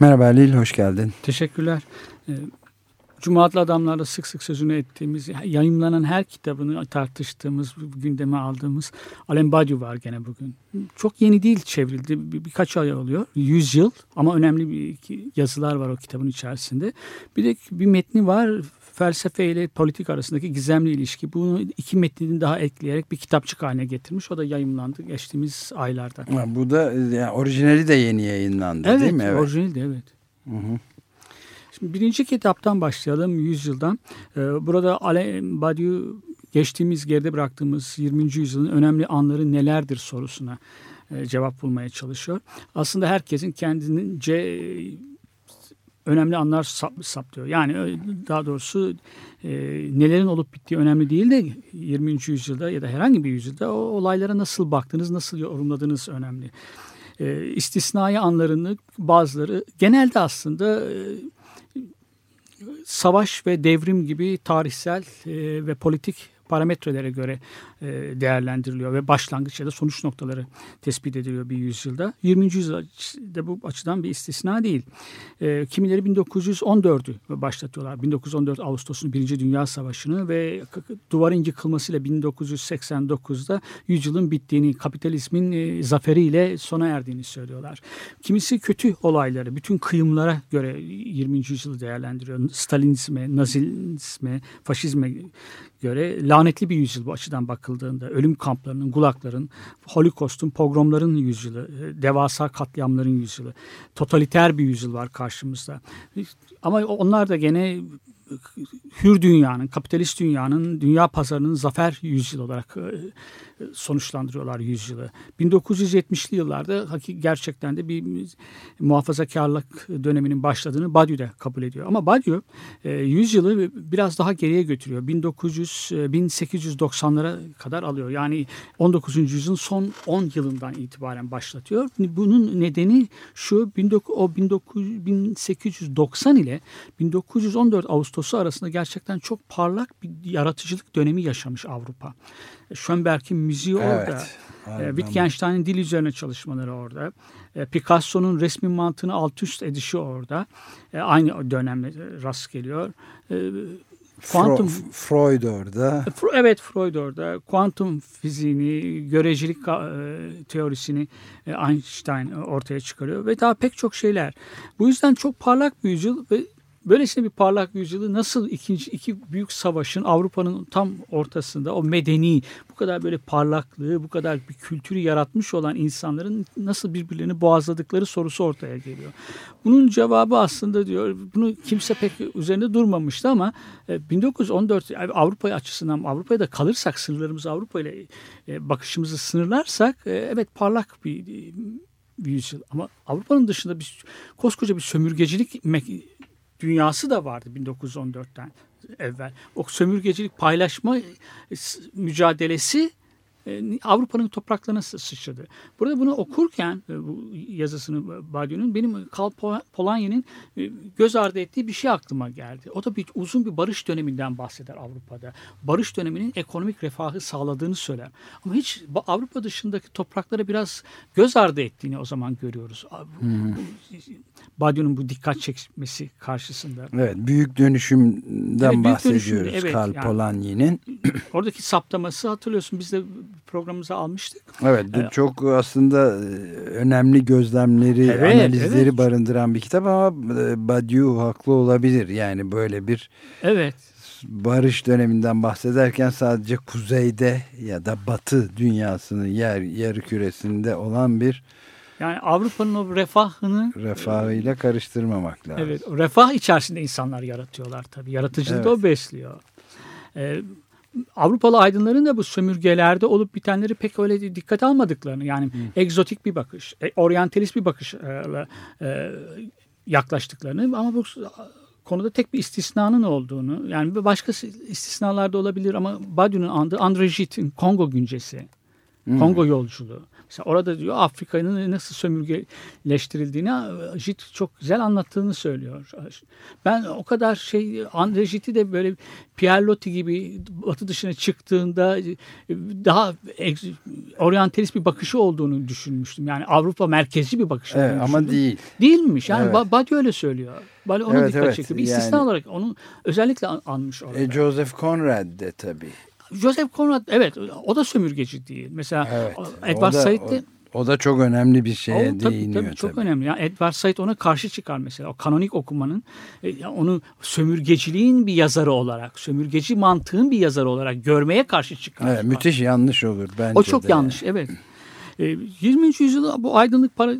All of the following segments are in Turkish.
Merhaba Halil, hoş geldin. Teşekkürler. Ee, Cuma adlı adamlarla sık sık sözünü ettiğimiz, yayınlanan her kitabını tartıştığımız, gündeme aldığımız Alem Badiou var gene bugün. Çok yeni değil çevrildi. Bir, birkaç ay oluyor. Yüz yıl ama önemli bir yazılar var o kitabın içerisinde. Bir de bir metni var. Felsefe ile politik arasındaki gizemli ilişki. Bunu iki metnini daha ekleyerek bir kitapçık haline getirmiş. O da yayınlandı geçtiğimiz aylarda. Ha, Bu da yani orijinali de yeni yayınlandı Evet, değil mi? Evet. orijinal de evet. Şimdi birinci kitaptan başlayalım, yüzyıldan. Ee, burada Alain Badiou geçtiğimiz geride bıraktığımız 20. yüzyılın önemli anları nelerdir sorusuna e, cevap bulmaya çalışıyor. Aslında herkesin kendince önemli anlar sap, saptıyor. Yani daha doğrusu e, nelerin olup bittiği önemli değil de 20. yüzyılda ya da herhangi bir yüzyılda o olaylara nasıl baktınız, nasıl yorumladığınız önemli. E, istisnai anlarını bazıları genelde aslında e, savaş ve devrim gibi tarihsel e, ve politik parametrelere göre e, değerlendiriliyor ve başlangıç ya da sonuç noktaları tespit ediliyor bir yüzyılda. 20. yüzyılda bu açıdan bir istisna değil. E, kimileri 1914'ü başlatıyorlar. 1914 Ağustos'un Birinci Dünya Savaşı'nı ve duvarın yıkılmasıyla 1989'da yüzyılın bittiğini, kapitalizmin e, zaferiyle sona erdiğini söylüyorlar. Kimisi kötü olayları, bütün kıyımlara göre 20. yüzyılı değerlendiriyor. Stalinizme, nazizme, faşizme göre lanetli bir yüzyıl bu açıdan bakıldığında. Ölüm kamplarının, gulakların, holokostun, pogromların yüzyılı, devasa katliamların yüzyılı. Totaliter bir yüzyıl var karşımızda. Ama onlar da gene hür dünyanın, kapitalist dünyanın, dünya pazarının zafer yüzyılı olarak sonuçlandırıyorlar yüzyılı. 1970'li yıllarda gerçekten de bir muhafazakarlık döneminin başladığını Badiou da kabul ediyor. Ama Badiou yüzyılı biraz daha geriye götürüyor. 1900 1890'lara kadar alıyor. Yani 19. yüzyılın son 10 yılından itibaren başlatıyor. Bunun nedeni şu 1890 ile 1914 Ağustos'u arasında gerçekten çok parlak bir yaratıcılık dönemi yaşamış Avrupa. Schönberg'in müziği orada. Evet, Wittgenstein'in dil üzerine çalışmaları orada. Picasso'nun resmi mantığını alt üst edişi orada. Aynı dönemde rast geliyor. Kuantum Freud orada. Evet Freud orada. Kuantum fiziğini, görecilik teorisini Einstein ortaya çıkarıyor ve daha pek çok şeyler. Bu yüzden çok parlak bir yüzyıl ve Böylesine bir parlak yüzyılı nasıl ikinci iki büyük savaşın Avrupa'nın tam ortasında o medeni bu kadar böyle parlaklığı bu kadar bir kültürü yaratmış olan insanların nasıl birbirlerini boğazladıkları sorusu ortaya geliyor. Bunun cevabı aslında diyor bunu kimse pek üzerinde durmamıştı ama 1914 Avrupa açısından Avrupa'ya da kalırsak sınırlarımızı Avrupa ile bakışımızı sınırlarsak evet parlak bir yüzyıl ama Avrupa'nın dışında bir koskoca bir sömürgecilik dünyası da vardı 1914'ten evvel. O sömürgecilik paylaşma mücadelesi Avrupa'nın topraklarına sıçradı. Burada bunu okurken bu yazısını Badiou'nun benim Karl Polanyi'nin göz ardı ettiği bir şey aklıma geldi. O da bir uzun bir barış döneminden bahseder Avrupa'da. Barış döneminin ekonomik refahı sağladığını söyler. Ama hiç Avrupa dışındaki topraklara biraz göz ardı ettiğini o zaman görüyoruz. Hmm. Badiou'nun bu dikkat çekmesi karşısında. Evet, büyük dönüşümden evet, bahsediyoruz büyük dönüşüm, evet, Karl yani, Polanyi'nin. Oradaki saptaması hatırlıyorsun biz de programımıza almıştık. Evet, ee, çok aslında önemli gözlemleri, evet, analizleri evet. barındıran bir kitap ama Badiou haklı olabilir. Yani böyle bir Evet. barış döneminden bahsederken sadece kuzeyde ya da batı dünyasının yer yarı küresinde olan bir yani Avrupa'nın o refahını refahıyla karıştırmamak lazım. Evet, refah içerisinde insanlar yaratıyorlar tabii. Yaratıcılığı evet. da o besliyor. Ee, Avrupalı aydınların da bu sömürgelerde olup bitenleri pek öyle dikkat almadıklarını yani hmm. egzotik bir bakış, e, oryantalist bir bakışla e, yaklaştıklarını ama bu konuda tek bir istisnanın olduğunu yani başka istisnalar da olabilir ama Badiou'nun andığı Andrejit'in Kongo güncesi, hmm. Kongo yolculuğu. Mesela orada diyor Afrika'nın nasıl sömürgeleştirildiğini Jit çok güzel anlattığını söylüyor. Ben o kadar şey Andre Jit'i de böyle Pierre Loti gibi batı dışına çıktığında daha oryantalist bir bakışı olduğunu düşünmüştüm. Yani Avrupa merkezci bir bakış evet, ama değil. Değilmiş. Yani evet. Badi öyle söylüyor. Badi onu evet, dikkat evet. çekiyor. Bir istisna yani, olarak onu özellikle anmış orada. E, Joseph Conrad de tabii. Joseph Conrad evet o da sömürgeci değil. Mesela evet, Edward Said de o da çok önemli bir şeye o, tabii, değiniyor. Tabii, çok tabii. önemli. Yani Edward Said ona karşı çıkar mesela. O kanonik okumanın e, onu sömürgeciliğin bir yazarı olarak, sömürgeci mantığın bir yazarı olarak görmeye karşı çıkar. Evet, müthiş yanlış olur bence O çok de. yanlış evet. E, 20. yüzyılda bu aydınlık para,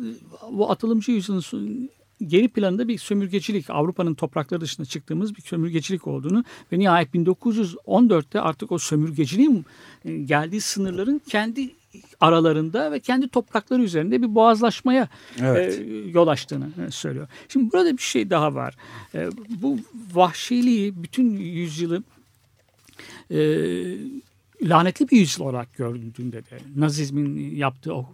bu atılımcı yüzyılın geri planında bir sömürgecilik, Avrupa'nın toprakları dışında çıktığımız bir sömürgecilik olduğunu ve nihayet 1914'te artık o sömürgeciliğin e, geldiği sınırların kendi aralarında ve kendi toprakları üzerinde bir boğazlaşmaya evet. e, yol açtığını e, söylüyor. Şimdi burada bir şey daha var. E, bu vahşiliği bütün yüzyılı e, lanetli bir yüzyıl olarak gördüğünde de Nazizmin yaptığı o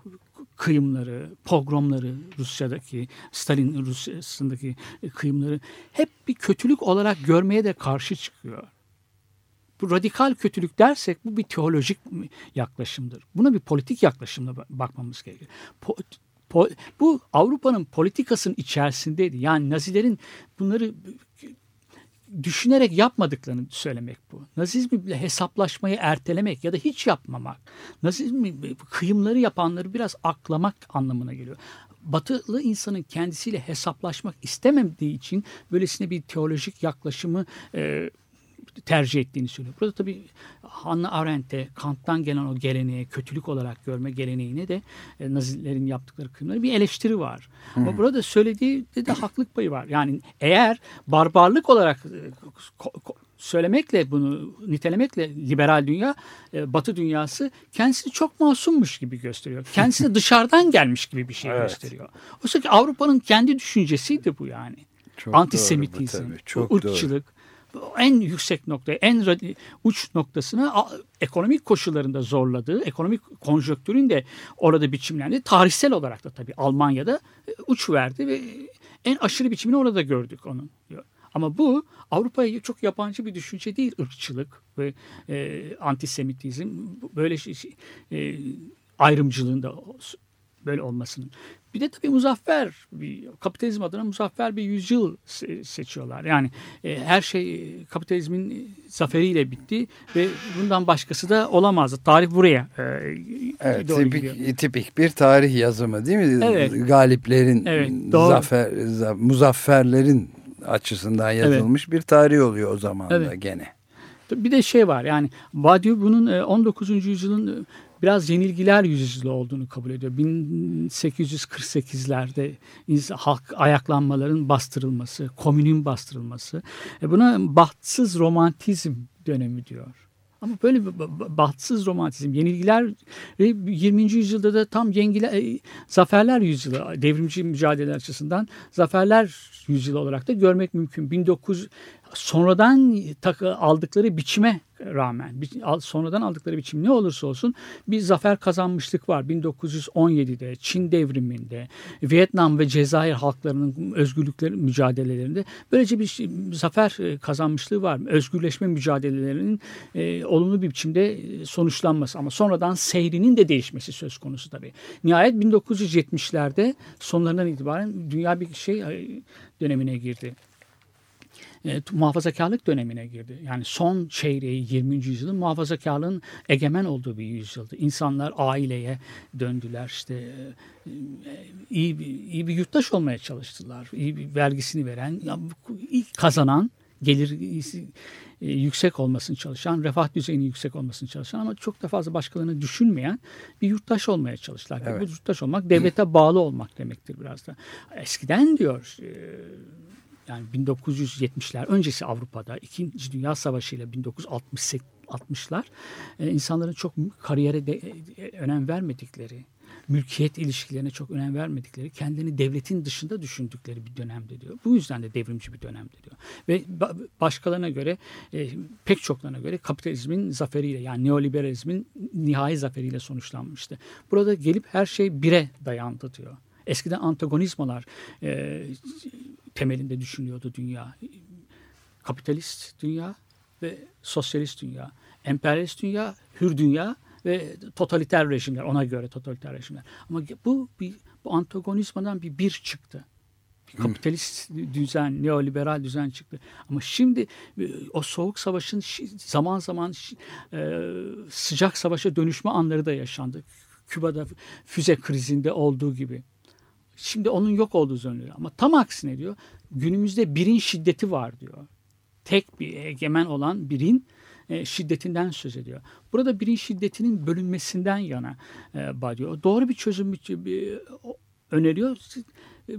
kıyımları, pogromları Rusya'daki, Stalin Rusya'sındaki kıyımları hep bir kötülük olarak görmeye de karşı çıkıyor. Bu radikal kötülük dersek bu bir teolojik yaklaşımdır. Buna bir politik yaklaşımla bakmamız gerekiyor. Po, po, bu Avrupa'nın politikasının içerisindeydi. Yani Nazilerin bunları düşünerek yapmadıklarını söylemek bu. Nazizmle hesaplaşmayı ertelemek ya da hiç yapmamak. Nazizmi kıyımları yapanları biraz aklamak anlamına geliyor. Batılı insanın kendisiyle hesaplaşmak istemediği için böylesine bir teolojik yaklaşımı e, tercih ettiğini söylüyor. Burada tabii Hannah Arendt'e Kant'tan gelen o geleneğe kötülük olarak görme geleneğine de e, Nazilerin yaptıkları kıyımları bir eleştiri var. Hmm. Ama burada söylediği de, de haklık payı var. Yani eğer barbarlık olarak e, söylemekle bunu nitelemekle liberal dünya, e, batı dünyası kendisini çok masummuş gibi gösteriyor. Kendisini dışarıdan gelmiş gibi bir şey evet. gösteriyor. Oysa ki Avrupa'nın kendi düşüncesiydi bu yani. Çok Antisemitizm, doğru bu tabii, çok ırkçılık. Doğru en yüksek noktaya, en uç noktasına ekonomik koşullarında zorladığı, ekonomik konjöktürün de orada biçimlendi. Tarihsel olarak da tabii Almanya'da e, uç verdi ve en aşırı biçimini orada gördük onun. Ama bu Avrupa'ya çok yabancı bir düşünce değil. ırkçılık ve e, antisemitizm böyle şey, e, ayrımcılığında böyle olmasının. Bir de tabii muzaffer, bir, kapitalizm adına muzaffer bir yüzyıl seçiyorlar. Yani e, her şey kapitalizmin zaferiyle bitti ve bundan başkası da olamazdı. Tarih buraya e, evet, doğru tipik, gidiyor. tipik bir tarih yazımı değil mi? Evet. Galiplerin, evet, zafer, za, muzafferlerin açısından yazılmış evet. bir tarih oluyor o zaman evet. da gene. Bir de şey var yani Badiou bunun 19. E, yüzyılın biraz yenilgiler yüzyılı olduğunu kabul ediyor. 1848'lerde halk ayaklanmaların bastırılması, komünün bastırılması. E buna bahtsız romantizm dönemi diyor. Ama böyle bir bahtsız romantizm, yenilgiler ve 20. yüzyılda da tam yengiler, e, zaferler yüzyılı, devrimci mücadele açısından zaferler yüzyılı olarak da görmek mümkün. 1900 sonradan aldıkları biçime rağmen sonradan aldıkları biçim ne olursa olsun bir zafer kazanmışlık var. 1917'de Çin devriminde Vietnam ve Cezayir halklarının özgürlükleri mücadelelerinde böylece bir şey, zafer e, kazanmışlığı var. Özgürleşme mücadelelerinin e, olumlu bir biçimde e, sonuçlanması ama sonradan seyrinin de değişmesi söz konusu tabii. Nihayet 1970'lerde sonlarından itibaren dünya bir şey e, dönemine girdi e, muhafazakarlık dönemine girdi. Yani son çeyreği 20. yüzyılın muhafazakarlığın egemen olduğu bir yüzyıldı. İnsanlar aileye döndüler işte e, iyi bir, iyi bir yurttaş olmaya çalıştılar. İyi bir vergisini veren, kazanan, gelir e, yüksek olmasını çalışan, refah düzeyinin yüksek olmasını çalışan ama çok da fazla başkalarını düşünmeyen bir yurttaş olmaya çalıştılar. Evet. Bu yurttaş olmak devlete bağlı olmak demektir biraz da. Eskiden diyor e, yani 1970'ler öncesi Avrupa'da İkinci Dünya Savaşı ile 1960'lar e, insanların çok kariyere de, e, önem vermedikleri mülkiyet ilişkilerine çok önem vermedikleri, kendini devletin dışında düşündükleri bir dönemde diyor. Bu yüzden de devrimci bir dönemde diyor. Ve başkalarına göre, e, pek çoklarına göre kapitalizmin zaferiyle yani neoliberalizmin nihai zaferiyle sonuçlanmıştı. Burada gelip her şey bire dayandı diyor. Eskiden antagonizmalar e, temelinde düşünüyordu dünya. Kapitalist dünya ve sosyalist dünya. Emperyalist dünya, hür dünya ve totaliter rejimler ona göre totaliter rejimler. Ama bu bir bu antagonizmadan bir bir çıktı. Bir kapitalist düzen, neoliberal düzen çıktı. Ama şimdi e, o soğuk savaşın zaman zaman e, sıcak savaşa dönüşme anları da yaşandı. Küba'da füze krizinde olduğu gibi. Şimdi onun yok olduğu söyleniyor. Ama tam aksine diyor günümüzde birin şiddeti var diyor. Tek bir egemen olan birin e, şiddetinden söz ediyor. Burada birin şiddetinin bölünmesinden yana e. Doğru bir çözüm bir, öneriyor e,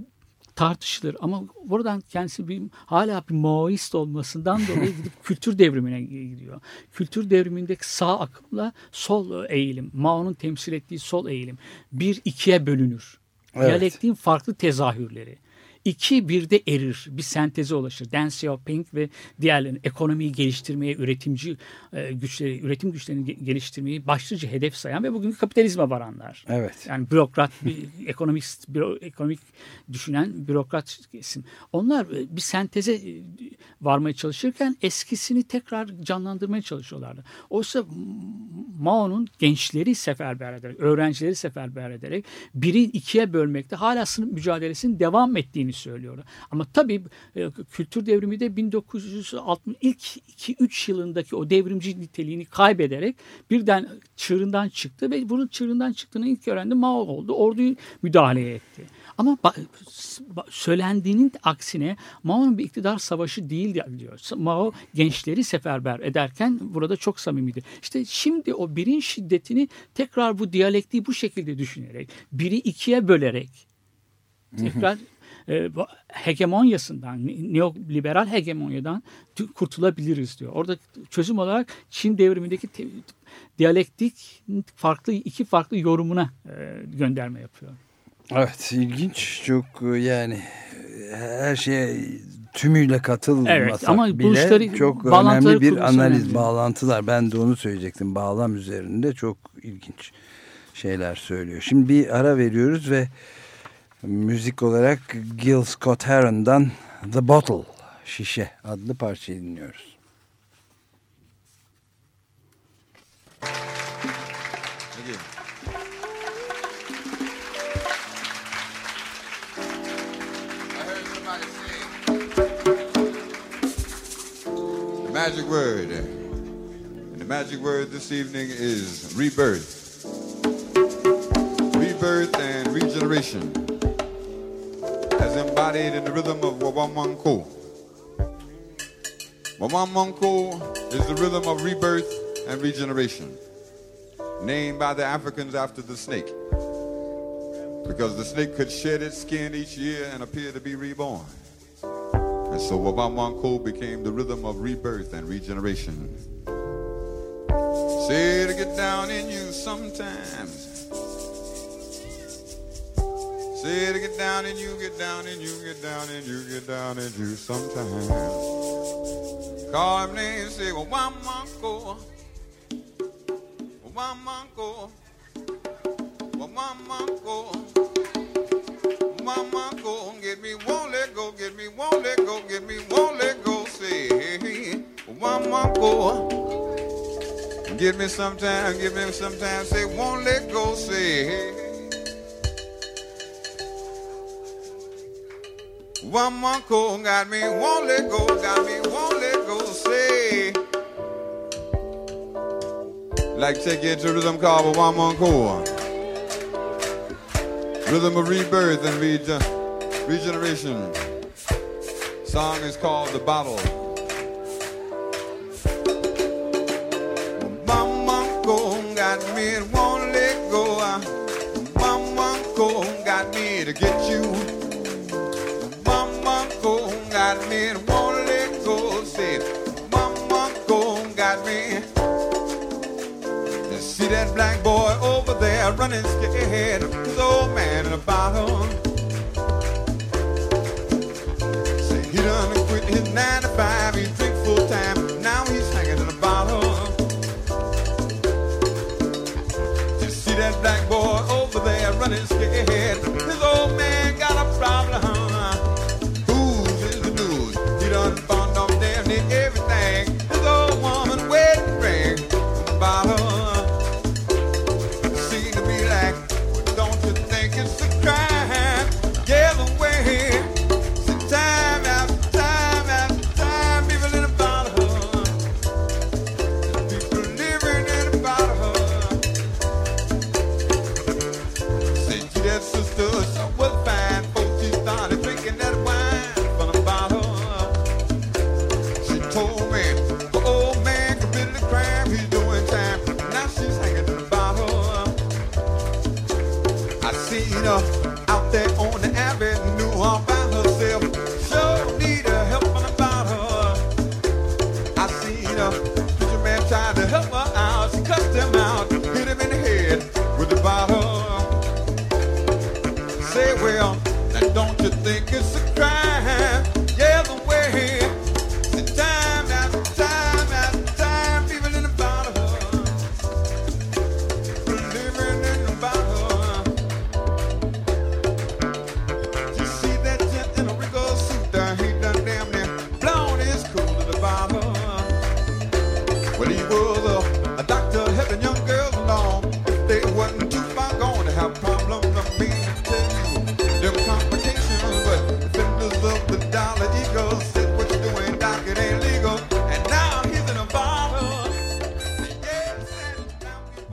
tartışılır ama buradan kendisi bir hala bir Maoist olmasından dolayı gidip kültür devrimine gidiyor. Kültür devrimindeki sağ akımla sol eğilim, Mao'nun temsil ettiği sol eğilim bir ikiye bölünür. Evet. Diyalektiğin farklı tezahürleri. İki birde erir, bir senteze ulaşır. Deng Xiaoping ve diğerlerinin ekonomiyi geliştirmeye, üretimci e, güçleri, üretim güçlerini geliştirmeyi başlıca hedef sayan ve bugün kapitalizme varanlar. Evet. Yani bürokrat, bir ekonomist, büro, ekonomik düşünen bürokrat kesim. Onlar e, bir senteze e, varmaya çalışırken eskisini tekrar canlandırmaya çalışıyorlardı. Oysa Mao'nun gençleri seferber ederek, öğrencileri seferber ederek biri ikiye bölmekte hala sınıf mücadelesinin devam ettiğini söylüyor. Ama tabii e, kültür devrimi de 1960 ilk 2-3 yılındaki o devrimci niteliğini kaybederek birden çığırından çıktı ve bunun çığırından çıktığını ilk öğrendi Mao oldu. Orduyu müdahale etti. Ama söylendiğinin aksine Mao'nun bir iktidar savaşı değil diyor. Mao gençleri seferber ederken burada çok samimidir. İşte şimdi o birin şiddetini tekrar bu diyalektiği bu şekilde düşünerek, biri ikiye bölerek tekrar e, hegemonyasından, neoliberal hegemonyadan kurtulabiliriz diyor. Orada çözüm olarak Çin devrimindeki diyalektik farklı iki farklı yorumuna e, gönderme yapıyor. Evet ilginç çok e, yani her şeye tümüyle katılmasak evet, ama bile çok önemli bir analiz önemli. bağlantılar ben de onu söyleyecektim bağlam üzerinde çok ilginç şeyler söylüyor. Şimdi bir ara veriyoruz ve müzik olarak Gil Scott Heron'dan The Bottle Şişe adlı parçayı dinliyoruz. Magic word. And the magic word this evening is rebirth. Rebirth and regeneration as embodied in the rhythm of Wawamanko. Wawamanko is the rhythm of rebirth and regeneration, named by the Africans after the snake. Because the snake could shed its skin each year and appear to be reborn. And so Wawamanko became the rhythm of rebirth and regeneration. Say to get down in you sometimes. Say to get down in you get down in you get down in you get down in you sometimes. Call him name say, well, one monko. Hey, one monko. Give me some time, give me some time, say, won't let go, say. One more cold got me, won't let go, got me, won't let go, say. Like take it to rhythm called one more cold. Rhythm of rebirth and rege regeneration. Song is called The Bottle. Me won't let go. Got me. See that black boy over there running scared. His old man in a bottle. Say he done quit his nine to five.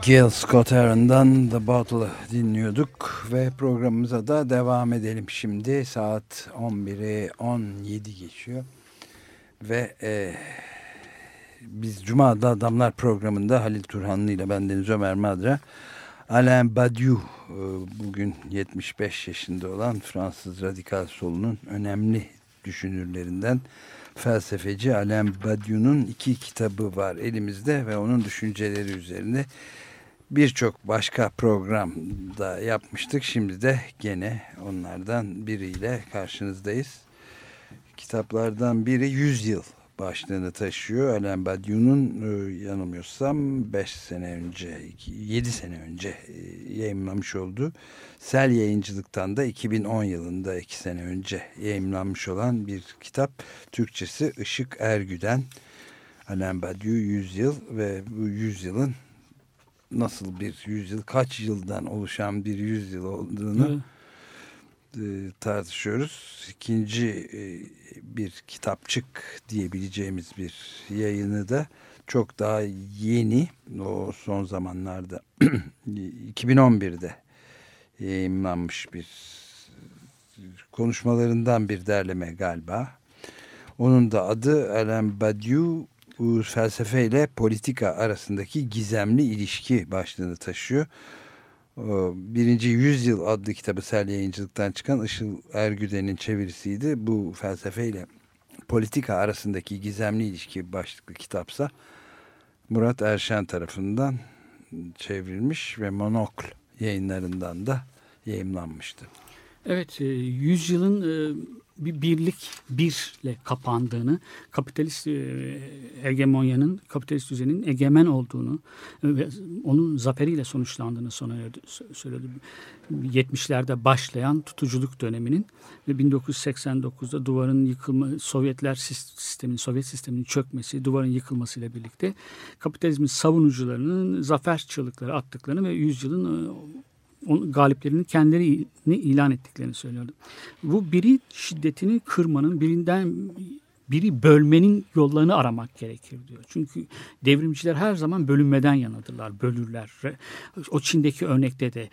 Gil Scott Aaron'dan The Bottle'ı dinliyorduk ve programımıza da devam edelim şimdi. Saat 11'i 17 geçiyor ve e, biz Cuma'da Adamlar programında Halil Turhanlı ile ben Deniz Ömer Madra Alain Badiou e, bugün 75 yaşında olan Fransız radikal solunun önemli düşünürlerinden felsefeci Alain Badiou'nun iki kitabı var elimizde ve onun düşünceleri üzerine birçok başka programda yapmıştık. Şimdi de gene onlardan biriyle karşınızdayız. Kitaplardan biri 100 yıl başlığını taşıyor. Alain Badiou'nun e, yanılmıyorsam 5 sene önce, 7 sene önce e, yayınlamış olduğu Sel Yayıncılık'tan da 2010 yılında 2 sene önce yayınlanmış olan bir kitap. Türkçesi Işık Ergü'den Alain Badiou 100 yıl ve bu 100 yılın nasıl bir yüzyıl, kaç yıldan oluşan bir yüzyıl olduğunu e, tartışıyoruz. İkinci e, bir kitapçık diyebileceğimiz bir yayını da çok daha yeni o son zamanlarda 2011'de yayınlanmış bir konuşmalarından bir derleme galiba. Onun da adı Alain Badiou bu felsefeyle politika arasındaki gizemli ilişki başlığını taşıyor. Birinci Yüzyıl adlı kitabı Sel Yayıncılık'tan çıkan Işıl Ergüden'in çevirisiydi. Bu felsefeyle politika arasındaki gizemli ilişki başlıklı kitapsa Murat Erşen tarafından çevrilmiş ve Monokl yayınlarından da yayımlanmıştı. Evet, e, yüzyılın e, bir birlik birle kapandığını, kapitalist e, hegemonyanın, kapitalist düzenin egemen olduğunu ve onun zaferiyle sonuçlandığını sonra söyledi. 70'lerde başlayan tutuculuk döneminin ve 1989'da duvarın yıkılma, Sovyetler sistemin, Sovyet sisteminin çökmesi, duvarın yıkılmasıyla birlikte kapitalizmin savunucularının zafer çığlıkları attıklarını ve yüzyılın galiplerini kendileri ilan ettiklerini söylüyordu. Bu biri şiddetini kırmanın, birinden biri bölmenin yollarını aramak gerekir diyor. Çünkü devrimciler her zaman bölünmeden yanadırlar, bölürler. O Çin'deki örnekte de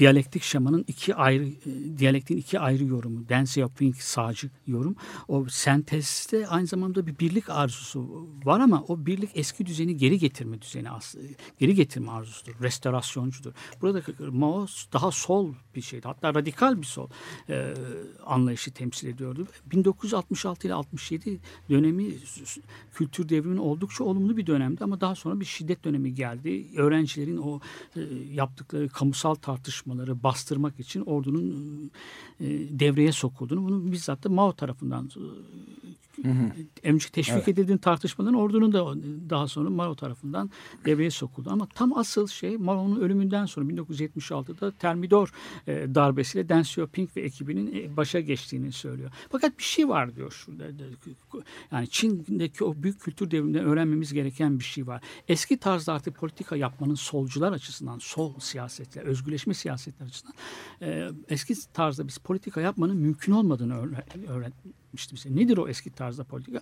diyalektik şemanın iki ayrı e, diyalektin iki ayrı yorumu. Deng Xiaoping sağcı yorum. O sentezde aynı zamanda bir birlik arzusu var ama o birlik eski düzeni geri getirme düzeni aslında. Geri getirme arzusudur. Restorasyoncudur. Burada Mao daha sol bir şeydi. Hatta radikal bir sol e, anlayışı temsil ediyordu. 1966 ile 67 dönemi kültür devriminin oldukça olumlu bir dönemdi ama daha sonra bir şiddet dönemi geldi. Öğrencilerin o e, yaptıkları kamusal tartışmaları bastırmak için ordunun e, devreye sokulduğunu bunu bizzat da Mao tarafından Önce teşvik evet. edildiğin tartışmaların ordunun da daha sonra Mao tarafından devreye sokuldu. Ama tam asıl şey Mao'nun ölümünden sonra 1976'da Termidor e, darbesiyle Deng Xiaoping ve ekibinin e, başa geçtiğini söylüyor. Fakat bir şey var diyor şurada. Yani Çin'deki o büyük kültür devriminden öğrenmemiz gereken bir şey var. Eski tarzda artık politika yapmanın solcular açısından, sol siyasetler, özgürleşme siyasetler açısından e, eski tarzda biz politika yapmanın mümkün olmadığını öğren, etmişti bize. Nedir o eski tarzda politika?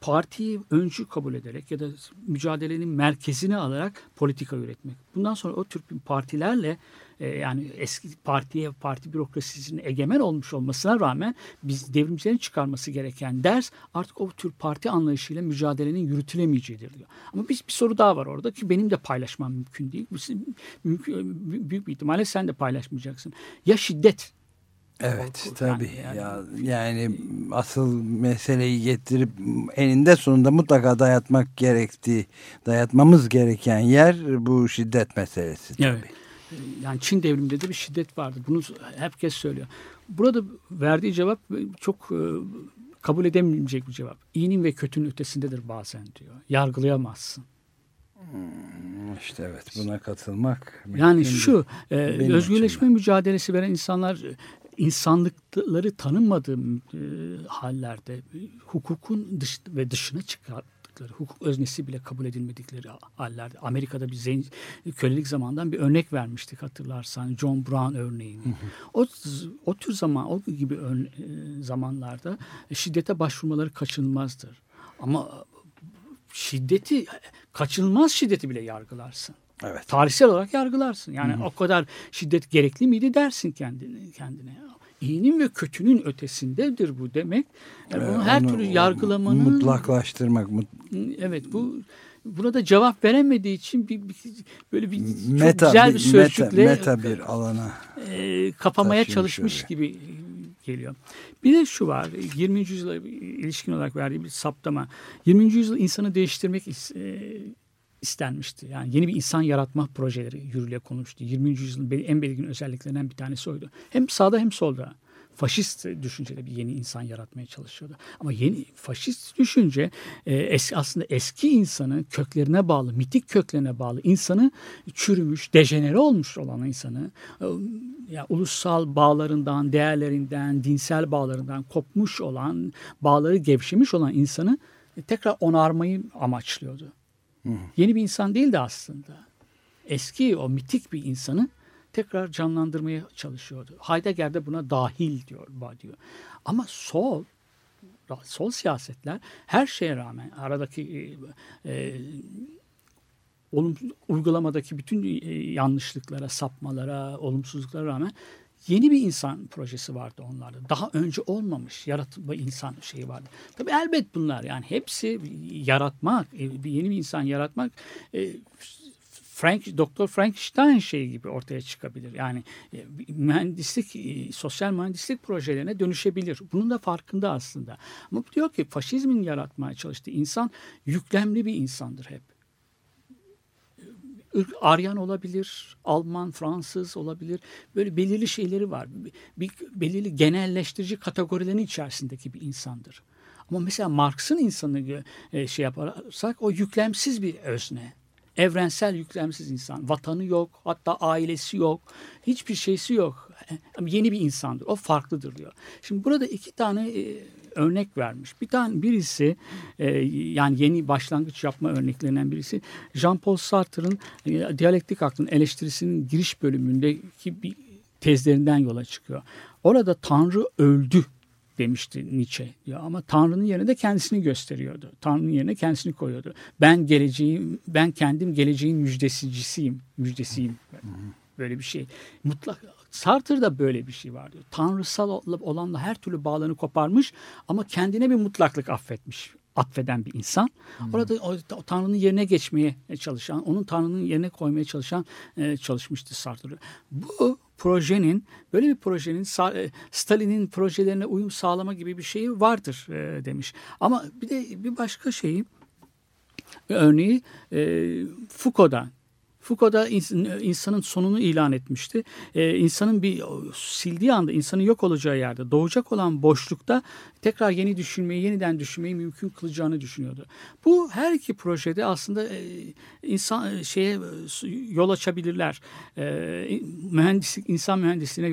Partiyi öncü kabul ederek ya da mücadelenin merkezine alarak politika üretmek. Bundan sonra o tür partilerle e, yani eski partiye parti bürokrasisinin egemen olmuş olmasına rağmen biz devrimcilerin çıkarması gereken ders artık o tür parti anlayışıyla mücadelenin yürütülemeyeceğidir diyor. Ama bir, bir soru daha var orada ki benim de paylaşmam mümkün değil. Mümkün, büyük bir ihtimalle sen de paylaşmayacaksın. Ya şiddet Evet Korku, tabii yani, ya yani asıl meseleyi getirip eninde sonunda mutlaka dayatmak gerektiği dayatmamız gereken yer bu şiddet meselesi tabii. Evet. Yani Çin devriminde de bir şiddet vardı. Bunu herkes söylüyor. Burada verdiği cevap çok e, kabul edemeyecek bir cevap. İyinin ve kötünün ötesindedir bazen diyor. Yargılayamazsın. Hmm, işte evet buna katılmak. Yani şu e, özgürleşme açımdan. mücadelesi veren insanlar insanlıkları tanımadığım e, hallerde hukukun dış ve dışına çıkarttıkları, hukuk öznesi bile kabul edilmedikleri hallerde. Amerika'da bir zen, kölelik zamandan bir örnek vermiştik hatırlarsan. John Brown örneğini. Hı hı. O, o tür zaman, o gibi ör, e, zamanlarda şiddete başvurmaları kaçınılmazdır. Ama şiddeti, kaçınılmaz şiddeti bile yargılarsın. Evet. Tarihsel olarak yargılarsın. Yani Hı-hı. o kadar şiddet gerekli miydi dersin kendine. kendine. İyinin ve kötünün ötesindedir bu demek. Yani bunu her türlü yargılamanın mutlaklaştırmak. Mut... Evet bu burada cevap veremediği için bir, bir böyle bir meta, çok güzel bir sözcükle meta, meta bir alana e, kapamaya çalışmış öyle. gibi geliyor. Bir de şu var 20. yüzyıla ilişkin olarak verdiği bir saptama. 20. yüzyıl insanı değiştirmek istenmişti. Yani yeni bir insan yaratma projeleri yürürlüğe konulmuştu. 20. yüzyılın en belirgin özelliklerinden bir tanesi oydu. Hem sağda hem solda faşist düşüncede bir yeni insan yaratmaya çalışıyordu. Ama yeni faşist düşünce e, es, aslında eski insanı köklerine bağlı, mitik köklerine bağlı insanı çürümüş, dejenere olmuş olan insanı e, ya ulusal bağlarından, değerlerinden, dinsel bağlarından kopmuş olan, bağları gevşemiş olan insanı e, tekrar onarmayı amaçlıyordu. Hı. Yeni bir insan değildi aslında. Eski o mitik bir insanı tekrar canlandırmaya çalışıyordu. Heidegger de buna dahil diyor. diyor. Ama sol sol siyasetler her şeye rağmen aradaki e, e, olum, uygulamadaki bütün e, yanlışlıklara, sapmalara, olumsuzluklara rağmen yeni bir insan projesi vardı onlarda. Daha önce olmamış yaratma insan şeyi vardı. Tabii elbet bunlar yani hepsi yaratmak, e, bir yeni bir insan yaratmak e, Frank Doktor Frankenstein şeyi gibi ortaya çıkabilir. Yani e, mühendislik, sosyal mühendislik projelerine dönüşebilir. Bunun da farkında aslında. Ama diyor ki faşizmin yaratmaya çalıştığı insan yüklemli bir insandır hep. Aryan olabilir, Alman, Fransız olabilir. Böyle belirli şeyleri var. Bir, belirli genelleştirici kategorilerin içerisindeki bir insandır. Ama mesela Marx'ın insanı e, şey yaparsak o yüklemsiz bir özne. Evrensel yüklemsiz insan. Vatanı yok, hatta ailesi yok. Hiçbir şeysi yok. Ama yeni bir insandır. O farklıdır diyor. Şimdi burada iki tane e, örnek vermiş. Bir tane birisi e, yani yeni başlangıç yapma örneklerinden birisi Jean-Paul Sartre'ın e, diyalektik aklın eleştirisinin giriş bölümündeki bir tezlerinden yola çıkıyor. Orada Tanrı öldü demişti Nietzsche diyor. Ama Tanrı'nın yerine kendisini gösteriyordu. Tanrı'nın yerine kendisini koyuyordu. Ben geleceğim, ben kendim geleceğin müjdesicisiyim, müjdesiyim. böyle bir şey. Mutlak Sartre'da böyle bir şey var diyor. Tanrısal olanla her türlü bağlarını koparmış ama kendine bir mutlaklık affetmiş atfeden bir insan. Hmm. Orada o, o Tanrı'nın yerine geçmeye çalışan, onun Tanrı'nın yerine koymaya çalışan e, çalışmıştı Sartre. Bu projenin böyle bir projenin e, Stalin'in projelerine uyum sağlama gibi bir şeyi vardır e, demiş. Ama bir de bir başka şeyi örneği e, Foucault'dan Foucault'da insanın sonunu ilan etmişti. Ee, insanın bir sildiği anda insanın yok olacağı yerde doğacak olan boşlukta tekrar yeni düşünmeyi, yeniden düşünmeyi mümkün kılacağını düşünüyordu. Bu her iki projede aslında e, insan e, şeye e, yol açabilirler. E, mühendislik, insan mühendisliğine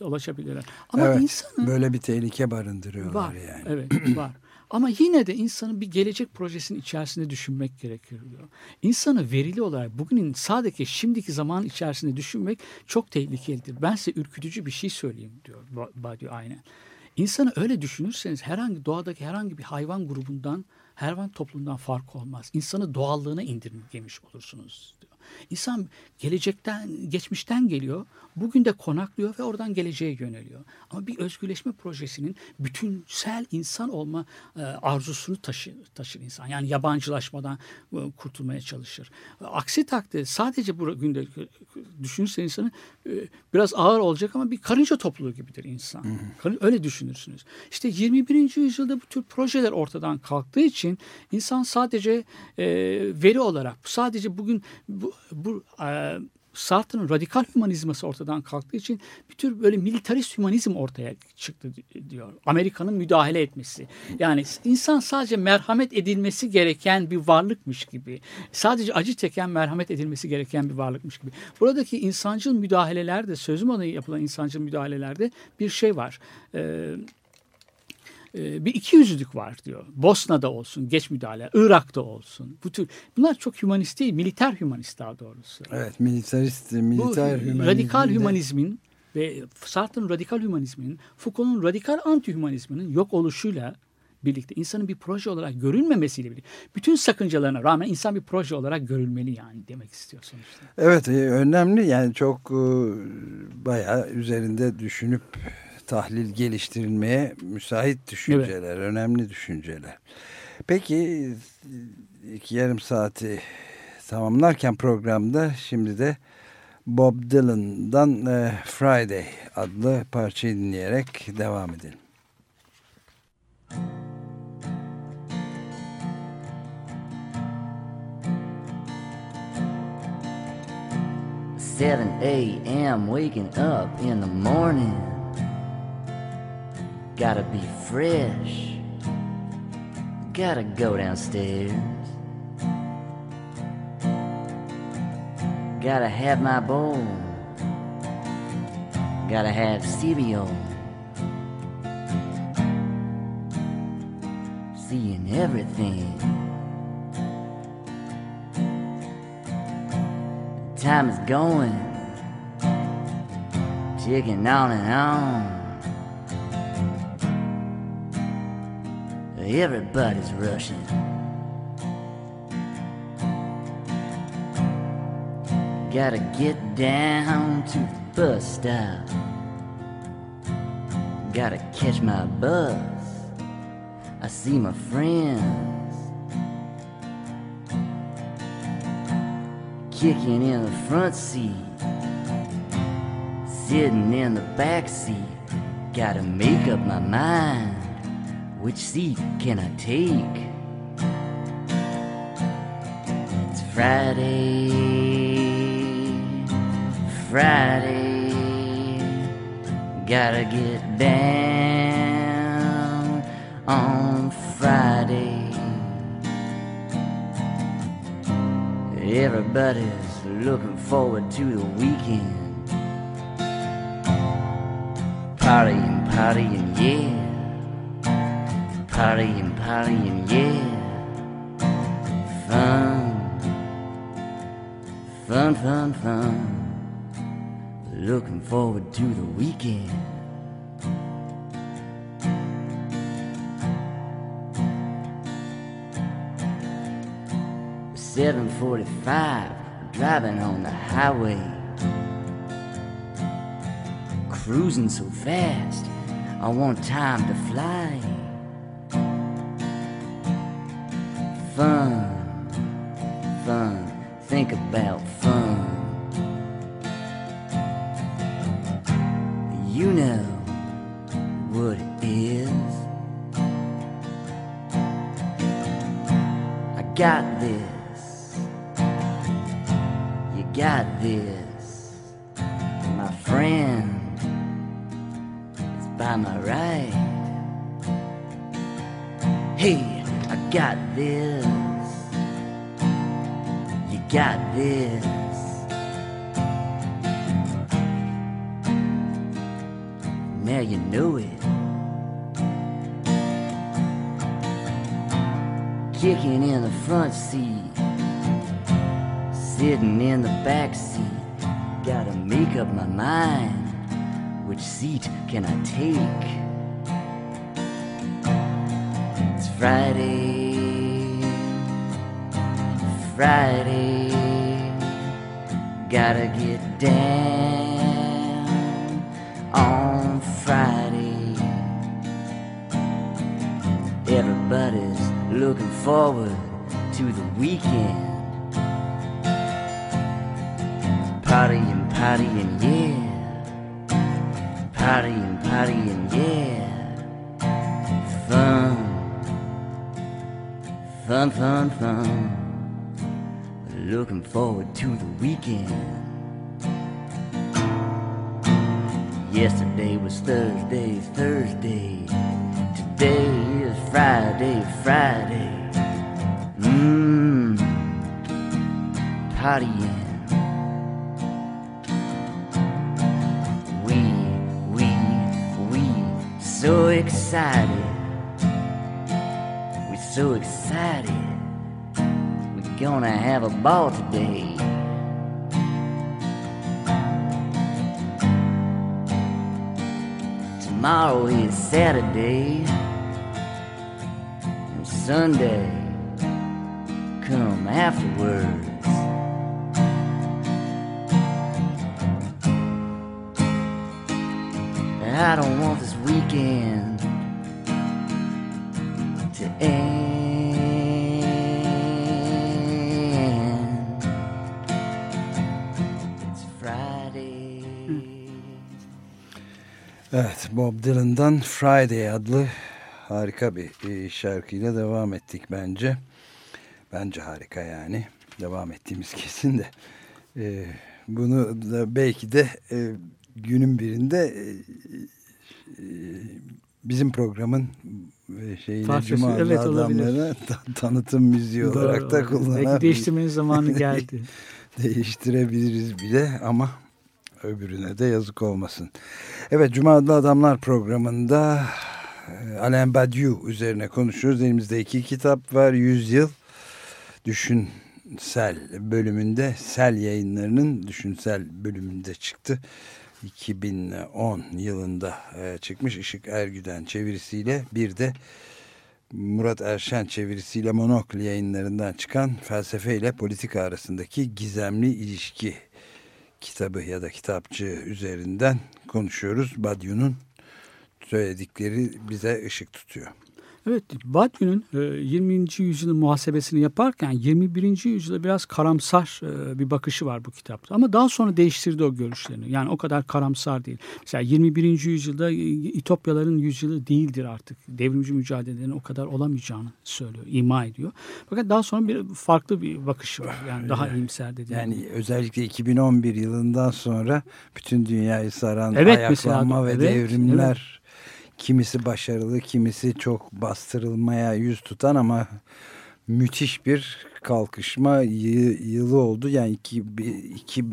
yol açabilirler. Ama evet, insanın böyle bir tehlike barındırıyorlar var, yani. Evet, var. Ama yine de insanın bir gelecek projesinin içerisinde düşünmek gerekiyor. İnsanı verili olarak bugünün sadece şimdiki zaman içerisinde düşünmek çok tehlikelidir. Ben size ürkütücü bir şey söyleyeyim diyor Badiou aynen. İnsanı öyle düşünürseniz herhangi doğadaki herhangi bir hayvan grubundan, hayvan toplumdan fark olmaz. İnsanı doğallığına indirgemiş olursunuz diyor. İnsan gelecekten, geçmişten geliyor, bugün de konaklıyor ve oradan geleceğe yöneliyor. Ama bir özgürleşme projesinin bütünsel insan olma e, arzusunu taşır, taşır insan. Yani yabancılaşmadan e, kurtulmaya çalışır. Aksi takdirde sadece bugün de düşünürse insanı e, biraz ağır olacak ama bir karınca topluluğu gibidir insan. Hı. Öyle düşünürsünüz. İşte 21. yüzyılda bu tür projeler ortadan kalktığı için insan sadece e, veri olarak sadece bugün bu, bu e, Sartre'ın radikal hümanizması ortadan kalktığı için bir tür böyle militarist hümanizm ortaya çıktı diyor. Amerika'nın müdahale etmesi. Yani insan sadece merhamet edilmesi gereken bir varlıkmış gibi. Sadece acı çeken merhamet edilmesi gereken bir varlıkmış gibi. Buradaki insancıl müdahalelerde, sözüm ona yapılan insancıl müdahalelerde bir şey var. Ee, ee, bir iki yüzlülük var diyor. Bosna'da olsun, geç müdahale, Irak'ta olsun. Bu tür bunlar çok hümanist değil, militer hümanist daha doğrusu. Evet, militarist, militer Bu, radikal hümanizmin ve Sartre'ın radikal hümanizminin, Foucault'un radikal anti-hümanizminin yok oluşuyla birlikte insanın bir proje olarak görülmemesiyle birlikte bütün sakıncalarına rağmen insan bir proje olarak görülmeli yani demek istiyor sonuçta. Evet e, önemli yani çok e, bayağı üzerinde düşünüp tahlil geliştirilmeye müsait düşünceler, evet. önemli düşünceler. Peki iki yarım saati tamamlarken programda şimdi de Bob Dylan'dan e, Friday adlı parçayı dinleyerek devam edelim. 7 a.m. waking up in the morning Gotta be fresh. Gotta go downstairs. Gotta have my bowl. Gotta have cereal. Seeing everything. Time is going, ticking on and on. Everybody's rushing. Gotta get down to the bus stop. Gotta catch my bus. I see my friends kicking in the front seat, sitting in the back seat. Gotta make up my mind. Which seat can I take? It's Friday, Friday. Gotta get down on Friday. Everybody's looking forward to the weekend. Partying, partying, yeah partying, partying, yeah. Fun, fun, fun, fun. Looking forward to the weekend. Seven forty-five, driving on the highway. cruising so fast. I want time to fly. Fun, seat can I take? It's Friday, Friday. Gotta get down on Friday. Everybody's looking forward to the weekend. Partying, partying, yeah. Partying, partying, yeah. Fun, fun, fun, fun. Looking forward to the weekend. Yesterday was Thursday, Thursday. Today is Friday, Friday. Mmm, partying. So excited. We're so excited. We're gonna have a ball today. Tomorrow is Saturday. And Sunday come afterwards. I don't want weekend to end. It's Friday. Evet Bob Dylan'dan Friday adlı harika bir e, şarkıyla devam ettik bence. Bence harika yani. Devam ettiğimiz kesin de. E, bunu da belki de e, günün birinde e, bizim programın e, şeyine Parçası, Cuma evet, adamlarına tanıtım müziği olarak da Belki kullanabiliriz. değiştirmenin zamanı geldi. Değiştirebiliriz bile ama öbürüne de yazık olmasın. Evet Cuma adlı Adamlar programında e, Alain Badiou üzerine konuşuyoruz. Elimizde iki kitap var. Yüzyıl Düşünsel bölümünde Sel yayınlarının Düşünsel bölümünde çıktı. 2010 yılında e, çıkmış Işık Ergüden çevirisiyle bir de Murat Erşen çevirisiyle Monokl yayınlarından çıkan felsefe ile politika arasındaki gizemli ilişki kitabı ya da kitapçı üzerinden konuşuyoruz. Badiou'nun söyledikleri bize ışık tutuyor. Evet, Badiou'nun e, 20. yüzyılın muhasebesini yaparken 21. yüzyıla biraz karamsar e, bir bakışı var bu kitapta. Ama daha sonra değiştirdi o görüşlerini. Yani o kadar karamsar değil. Mesela 21. yüzyılda e, İtopyaların yüzyılı değildir artık. Devrimci mücadelelerin o kadar olamayacağını söylüyor, ima ediyor. Fakat daha sonra bir farklı bir bakışı var. Yani daha iyimser dedi. Yani özellikle 2011 yılından sonra bütün dünyayı saran Evet, ayaklanma mesela, ve evet, devrimler kimisi başarılı, kimisi çok bastırılmaya yüz tutan ama müthiş bir kalkışma yı- yılı oldu. Yani iki, iki,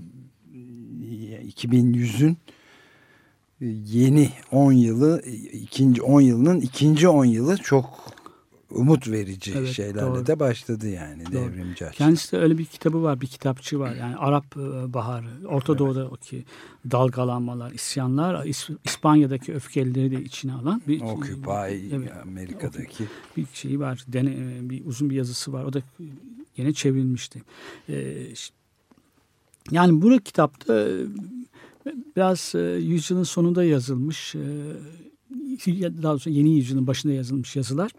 2100'ün yeni 10 yılı ikinci 10 yılının ikinci 10 yılı çok umut verici Evet, şeylerle doğru. de başladı yani Doğru. devrimci açıdan. Kendisi de öyle bir kitabı var, bir kitapçı var. Yani Arap e, Baharı, Orta Doğu'da o ki dalgalanmalar, isyanlar, İs- İspanya'daki öfkelileri de içine alan bir Occupy Evet, Amerika'daki. bir şeyi var. Dene, e, bir uzun bir yazısı var. O da yine çevrilmişti. E, yani bu kitapta biraz yüzyılın sonunda yazılmış, daha doğrusu yeni yüzyılın başında yazılmış yazılar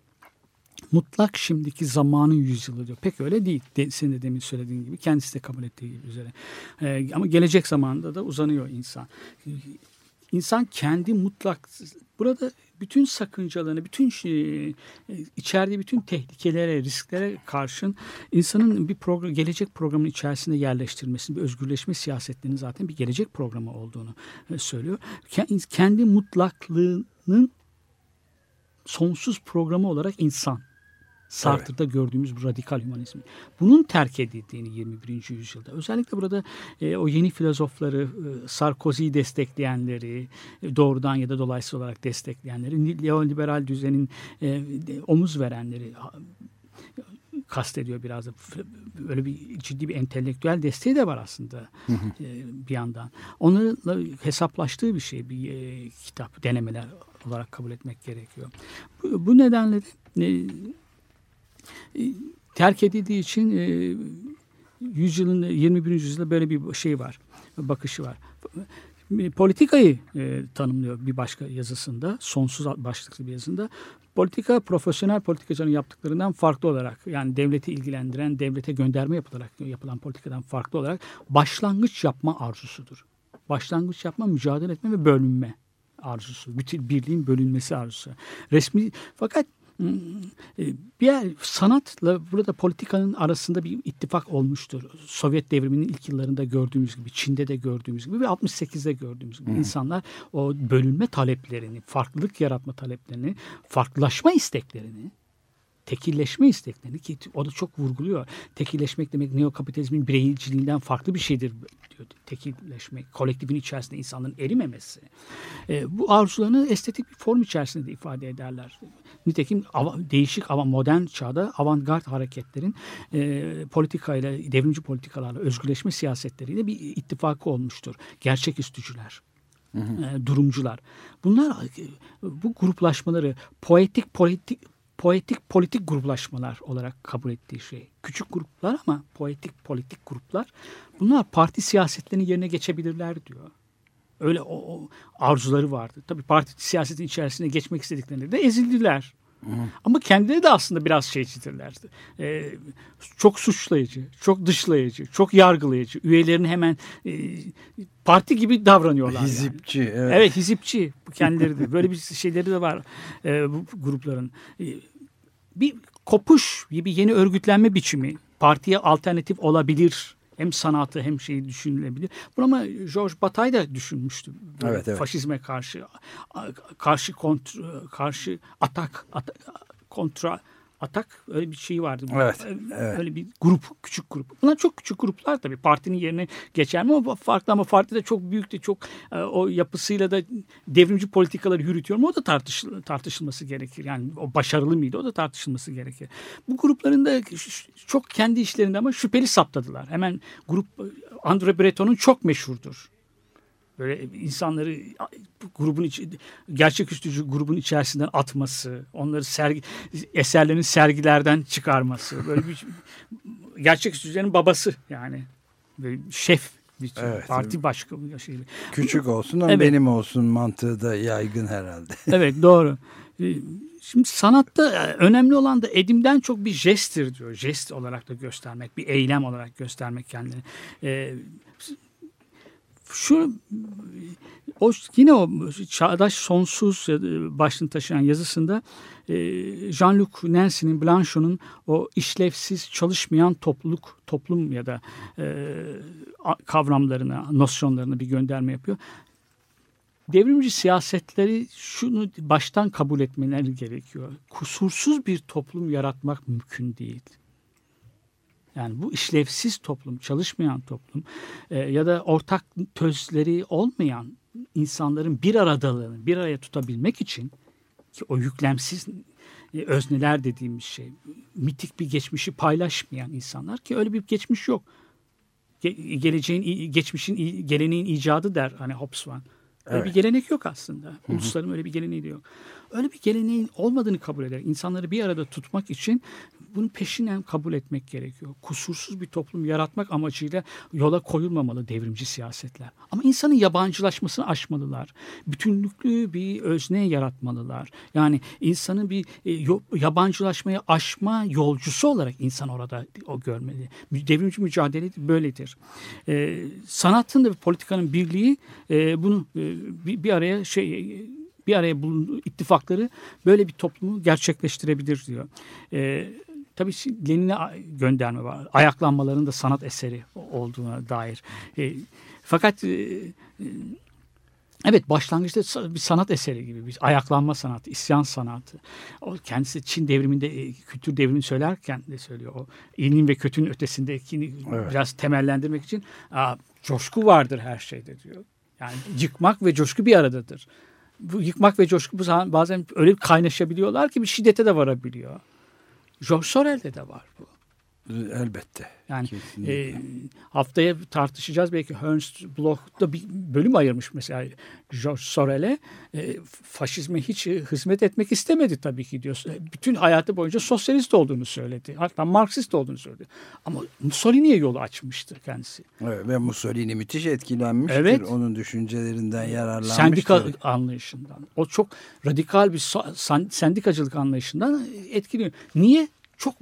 mutlak şimdiki zamanın yüzyılı diyor. Pek öyle değil. De, senin de demin söylediğin gibi. Kendisi de kabul ettiği üzere. Ee, ama gelecek zamanda da uzanıyor insan. İnsan kendi mutlak burada bütün sakıncalarını, bütün şey, içerdiği bütün tehlikelere, risklere karşın insanın bir program, gelecek programın içerisinde yerleştirmesini, bir özgürleşme siyasetlerinin zaten bir gelecek programı olduğunu e, söylüyor. Kendi mutlaklığının sonsuz programı olarak insan. Sartre'da evet. gördüğümüz bu radikal hümanizm. Bunun terk edildiğini 21. yüzyılda. Özellikle burada e, o yeni filozofları, e, Sarkozy'yi destekleyenleri, e, doğrudan ya da dolayısız olarak destekleyenleri, neoliberal düzenin e, omuz verenleri kastediyor biraz da. Öyle bir ciddi bir entelektüel desteği de var aslında hı hı. E, bir yandan. Onlarla hesaplaştığı bir şey, bir e, kitap, denemeler olarak kabul etmek gerekiyor. Bu, bu nedenle de e, terk edildiği için e, yüzyılın 21. yüzyılda böyle bir şey var, bakışı var. Politikayı e, tanımlıyor bir başka yazısında, sonsuz başlıklı bir yazısında. Politika profesyonel politikacının yaptıklarından farklı olarak yani devleti ilgilendiren, devlete gönderme yapılarak yapılan politikadan farklı olarak başlangıç yapma arzusudur. Başlangıç yapma, mücadele etme ve bölünme arzusu. Bütün birliğin bölünmesi arzusu. Resmi fakat bir yer, sanatla burada politikanın arasında bir ittifak olmuştur. Sovyet devriminin ilk yıllarında gördüğümüz gibi, Çin'de de gördüğümüz gibi ve 68'de gördüğümüz gibi hmm. insanlar o bölünme taleplerini, farklılık yaratma taleplerini, farklılaşma isteklerini tekilleşme isteklerini ki o da çok vurguluyor. Tekilleşmek demek neokapitalizmin bireyciliğinden farklı bir şeydir diyor. Tekilleşmek, kolektifin içerisinde insanların erimemesi. E, bu arzularını estetik bir form içerisinde de ifade ederler. Nitekim değişik ama modern çağda avantgard hareketlerin e, politikayla, devrimci politikalarla, özgürleşme siyasetleriyle bir ittifakı olmuştur. Gerçek üstücüler. Hı hı. E, durumcular. Bunlar e, bu gruplaşmaları poetik politik poetik politik gruplaşmalar olarak kabul ettiği şey. Küçük gruplar ama poetik politik gruplar. Bunlar parti siyasetlerinin yerine geçebilirler diyor. Öyle o, o arzuları vardı. Tabii parti siyasetin içerisine geçmek istediklerinde de ezildiler. Hı. Ama kendileri de aslında biraz şeycidirlerdi. Ee, çok suçlayıcı, çok dışlayıcı, çok yargılayıcı. Üyelerini hemen e, parti gibi davranıyorlar. Hizipçi. Yani. Evet. evet hizipçi. Kendileri de. Böyle bir şeyleri de var e, bu grupların. E, bir kopuş gibi yeni örgütlenme biçimi partiye alternatif olabilir. Hem sanatı hem şeyi düşünülebilir. Bunu ama George Bataille da düşünmüştü. Evet, evet. Faşizme karşı karşı kontra, karşı atak, atak kontra Atak öyle bir şey vardı. Evet, evet. Öyle bir grup, küçük grup. Bunlar çok küçük gruplar tabii. Partinin yerine geçer mi? O farklı ama parti de çok büyük de çok e, o yapısıyla da devrimci politikaları yürütüyor mu? O da tartışıl tartışılması gerekir. Yani o başarılı mıydı? O da tartışılması gerekir. Bu grupların da çok kendi işlerinde ama şüpheli saptadılar. Hemen grup Andre Breton'un çok meşhurdur böyle insanları grubun içi, gerçeküstücü grubun içerisinden atması, onları sergi eserlerini sergilerden çıkarması, böyle bir gerçeküstücülerin babası yani böyle şef bir evet, parti başkanı şey. Küçük olsun ama evet. benim olsun mantığı da yaygın herhalde. evet doğru. Ee, şimdi sanatta e, önemli olan da edimden çok bir jesttir diyor. Jest olarak da göstermek, bir eylem olarak göstermek kendini. Ee, şu o yine o çağdaş sonsuz başını taşıyan yazısında e, Jean-Luc Nancy'nin Blanchot'un o işlevsiz çalışmayan topluluk toplum ya da e, kavramlarına, nosyonlarına bir gönderme yapıyor. Devrimci siyasetleri şunu baştan kabul etmeleri gerekiyor. Kusursuz bir toplum yaratmak mümkün değil. Yani bu işlevsiz toplum, çalışmayan toplum e, ya da ortak tözleri olmayan insanların bir aradalığını bir araya tutabilmek için ki o yüklemsiz e, özneler dediğimiz şey, mitik bir geçmişi paylaşmayan insanlar ki öyle bir geçmiş yok. Ge geleceğin, geçmişin, geleneğin icadı der hani Hobbes Öyle evet. bir gelenek yok aslında. Ulusların öyle bir geleneği de yok. Öyle bir geleneğin olmadığını kabul eder. İnsanları bir arada tutmak için bunu peşinden kabul etmek gerekiyor. Kusursuz bir toplum yaratmak amacıyla yola koyulmamalı devrimci siyasetler. Ama insanın yabancılaşmasını aşmalılar. Bütünlüklü bir özne yaratmalılar. Yani insanın bir e, yabancılaşmayı aşma yolcusu olarak insan orada o görmeli. Devrimci mücadele böyledir. E, sanatın ve politikanın birliği e, bunu bir, araya şey bir araya bulunduğu ittifakları böyle bir toplumu gerçekleştirebilir diyor. E, tabii Lenin'e gönderme var. Ayaklanmaların da sanat eseri olduğuna dair. E, fakat e, Evet başlangıçta bir sanat eseri gibi bir ayaklanma sanatı, isyan sanatı. O kendisi Çin devriminde e, kültür devrimini söylerken de söylüyor. O iyinin ve kötünün ötesindekini evet. biraz temellendirmek için a, coşku vardır her şeyde diyor. Yani yıkmak ve coşku bir aradadır. Bu yıkmak ve coşku bazen öyle kaynaşabiliyorlar ki bir şiddete de varabiliyor. George Sorel'de de var bu. Elbette. Yani e, haftaya tartışacağız. Belki Ernst Bloch'ta bir bölüm ayırmış mesela George Sorel'e. E, faşizme hiç e, hizmet etmek istemedi tabii ki diyor. Bütün hayatı boyunca sosyalist olduğunu söyledi. Hatta Marksist olduğunu söyledi. Ama Mussolini'ye yolu açmıştır kendisi. Evet, ve Mussolini müthiş etkilenmiştir. Evet. Onun düşüncelerinden yararlanmıştır. Sendika anlayışından. O çok radikal bir sendikacılık anlayışından etkiliyor. Niye? Çok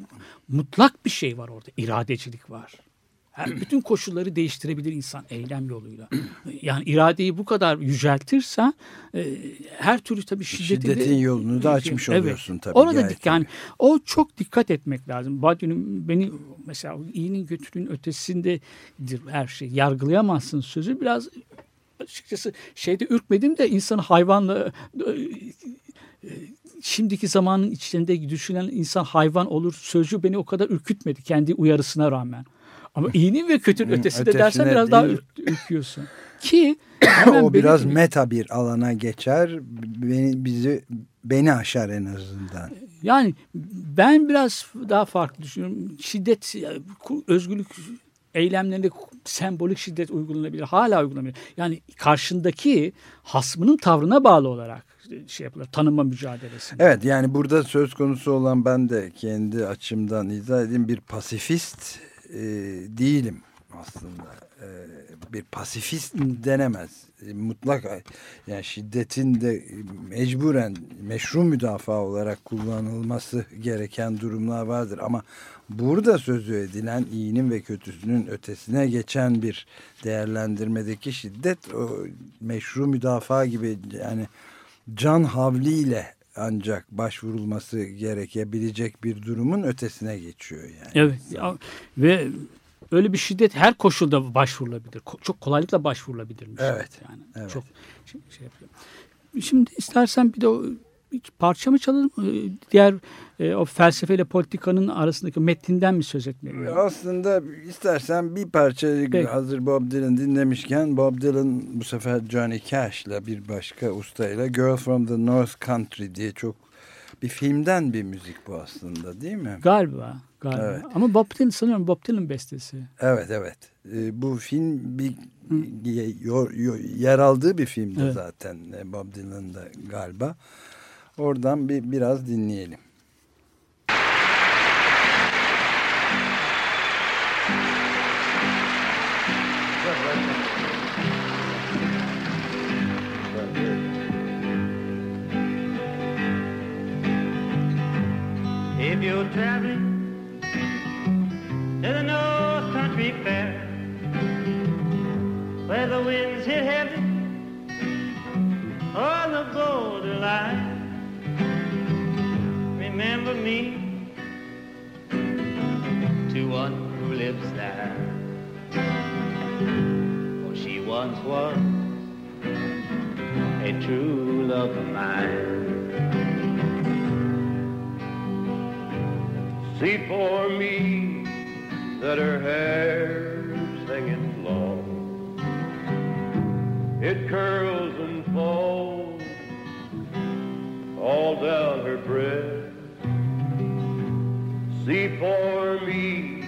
mutlak bir şey var orada. İradecilik var. Yani bütün koşulları değiştirebilir insan eylem yoluyla. Yani iradeyi bu kadar yüceltirse e, her türlü tabii şiddeti şiddetin de, yolunu da açmış evet, oluyorsun tabii. Orada dik, yani o çok dikkat etmek lazım. Badiou'nun beni mesela iyinin kötünün ötesindedir her şey. Yargılayamazsın sözü biraz açıkçası şeyde ürkmedim de insanı hayvanla e, şimdiki zamanın içinde düşünen insan hayvan olur sözcüğü beni o kadar ürkütmedi kendi uyarısına rağmen. Ama iyinin ve kötünün ötesi de dersen biraz daha ürk, ürküyorsun. Ki o biraz beni, meta bir alana geçer. Beni bizi beni aşar en azından. Yani ben biraz daha farklı düşünüyorum. Şiddet, özgürlük eylemlerinde sembolik şiddet uygulanabilir. Hala uygulanabilir. Yani karşındaki hasmının tavrına bağlı olarak şey yapılır. Tanınma mücadelesi. Evet yani burada söz konusu olan ben de kendi açımdan izah edeyim bir pasifist e, değilim aslında. E, bir pasifist denemez. E, mutlak yani şiddetin de mecburen meşru müdafaa olarak kullanılması gereken durumlar vardır ama burada sözü edilen iyinin ve kötüsünün ötesine geçen bir değerlendirmedeki şiddet o meşru müdafaa gibi yani can havliyle ancak başvurulması gerekebilecek bir durumun ötesine geçiyor yani. Evet ya, ve öyle bir şiddet her koşulda başvurulabilir. Çok kolaylıkla başvurulabilir. Evet. Yani evet. çok şey, şey yapıyor. Şimdi istersen bir de bir parça mı çalalım? Ee, diğer e, o felsefeyle politikanın arasındaki metninden mi söz etmeli? Aslında istersen bir parça Peki. hazır Bob Dylan dinlemişken Bob Dylan bu sefer Johnny Cash'la bir başka ustayla Girl from the North Country diye çok bir filmden bir müzik bu aslında değil mi? Galiba. galiba. Evet. Ama Bob Dylan sanıyorum Bob Dylan bestesi. Evet evet. E, bu film bir yor, yer aldığı bir filmdi evet. zaten e, Bob Dylan'da galiba. Oradan bir biraz dinleyelim. If you're traveling to the North Country Fair, where the winds hit heavy on the borderline remember me to one who lives there. For she once was a true love of mine. See for me that her hair's hanging long. It curls and falls all down her breast. See for me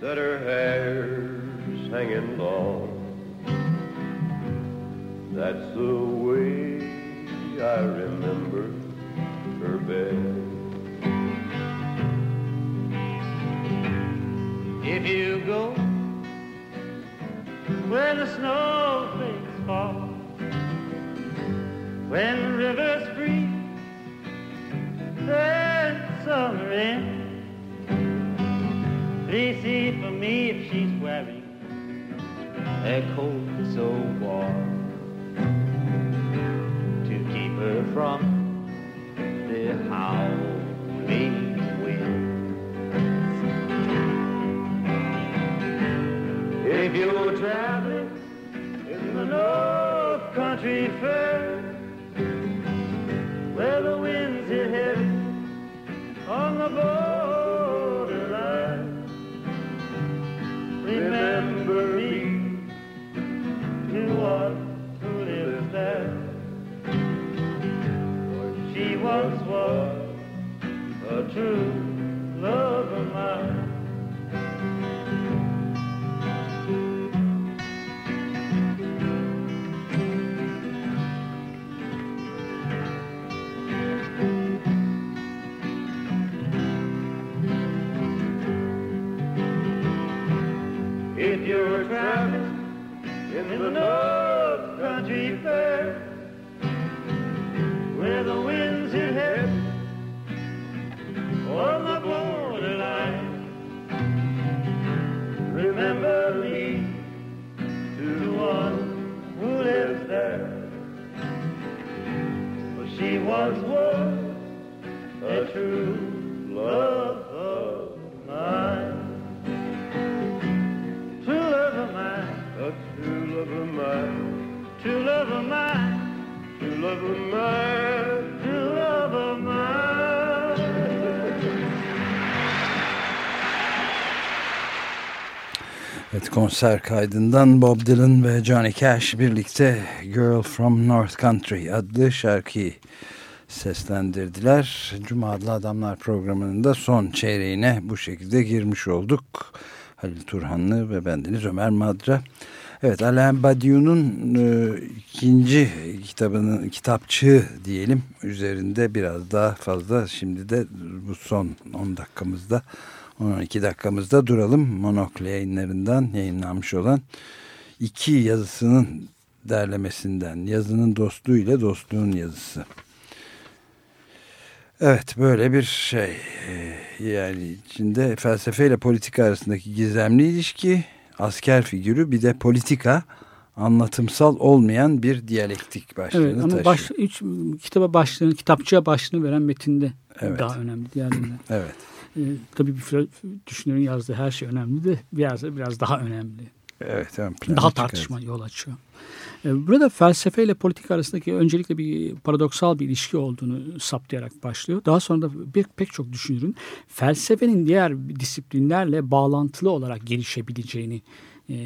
that her hair's hanging long. That's the way I remember her best. if you go where the snowflakes fall, when rivers freeze and summer ends. See for me if she's wearing a coat so warm to keep her from the howling wind. If you're traveling in the North Country Fair, where the winds hit heavy on the boat. Once was a true love of mine. If you were traveling in the North Country Fair, hit heavy on the borderline. Remember me to the one who lives there, for she once was a true love of mine. True love of mine, a true love of mine, true love of mine, true love of mine, Evet konser kaydından Bob Dylan ve Johnny Cash birlikte Girl from North Country adlı şarkıyı seslendirdiler. Cuma adlı Adamlar programının da son çeyreğine bu şekilde girmiş olduk. Halil Turhanlı ve bendeniz Ömer Madra. Evet Alain Badiou'nun e, ikinci kitabının kitapçığı diyelim üzerinde biraz daha fazla şimdi de bu son 10 dakikamızda 12 dakikamızda duralım. Monokle yayınlarından yayınlanmış olan iki yazısının derlemesinden yazının dostluğu ile dostluğun yazısı. Evet böyle bir şey e, yani içinde felsefe ile politika arasındaki gizemli ilişki asker figürü bir de politika anlatımsal olmayan bir diyalektik başlığını evet, ama taşıyor. Baş, üç, kitaba başlığını, kitapçıya başlığını veren metinde evet. daha önemli diğerlerinden. evet. Ee, tabii bir düşünürün yazdığı her şey önemli de biraz, biraz daha önemli. Evet, daha tartışma yol açıyor. Ee, burada felsefe ile politika arasındaki öncelikle bir paradoksal bir ilişki olduğunu saptayarak başlıyor. Daha sonra da bir, pek çok düşünürün felsefenin diğer disiplinlerle bağlantılı olarak gelişebileceğini e,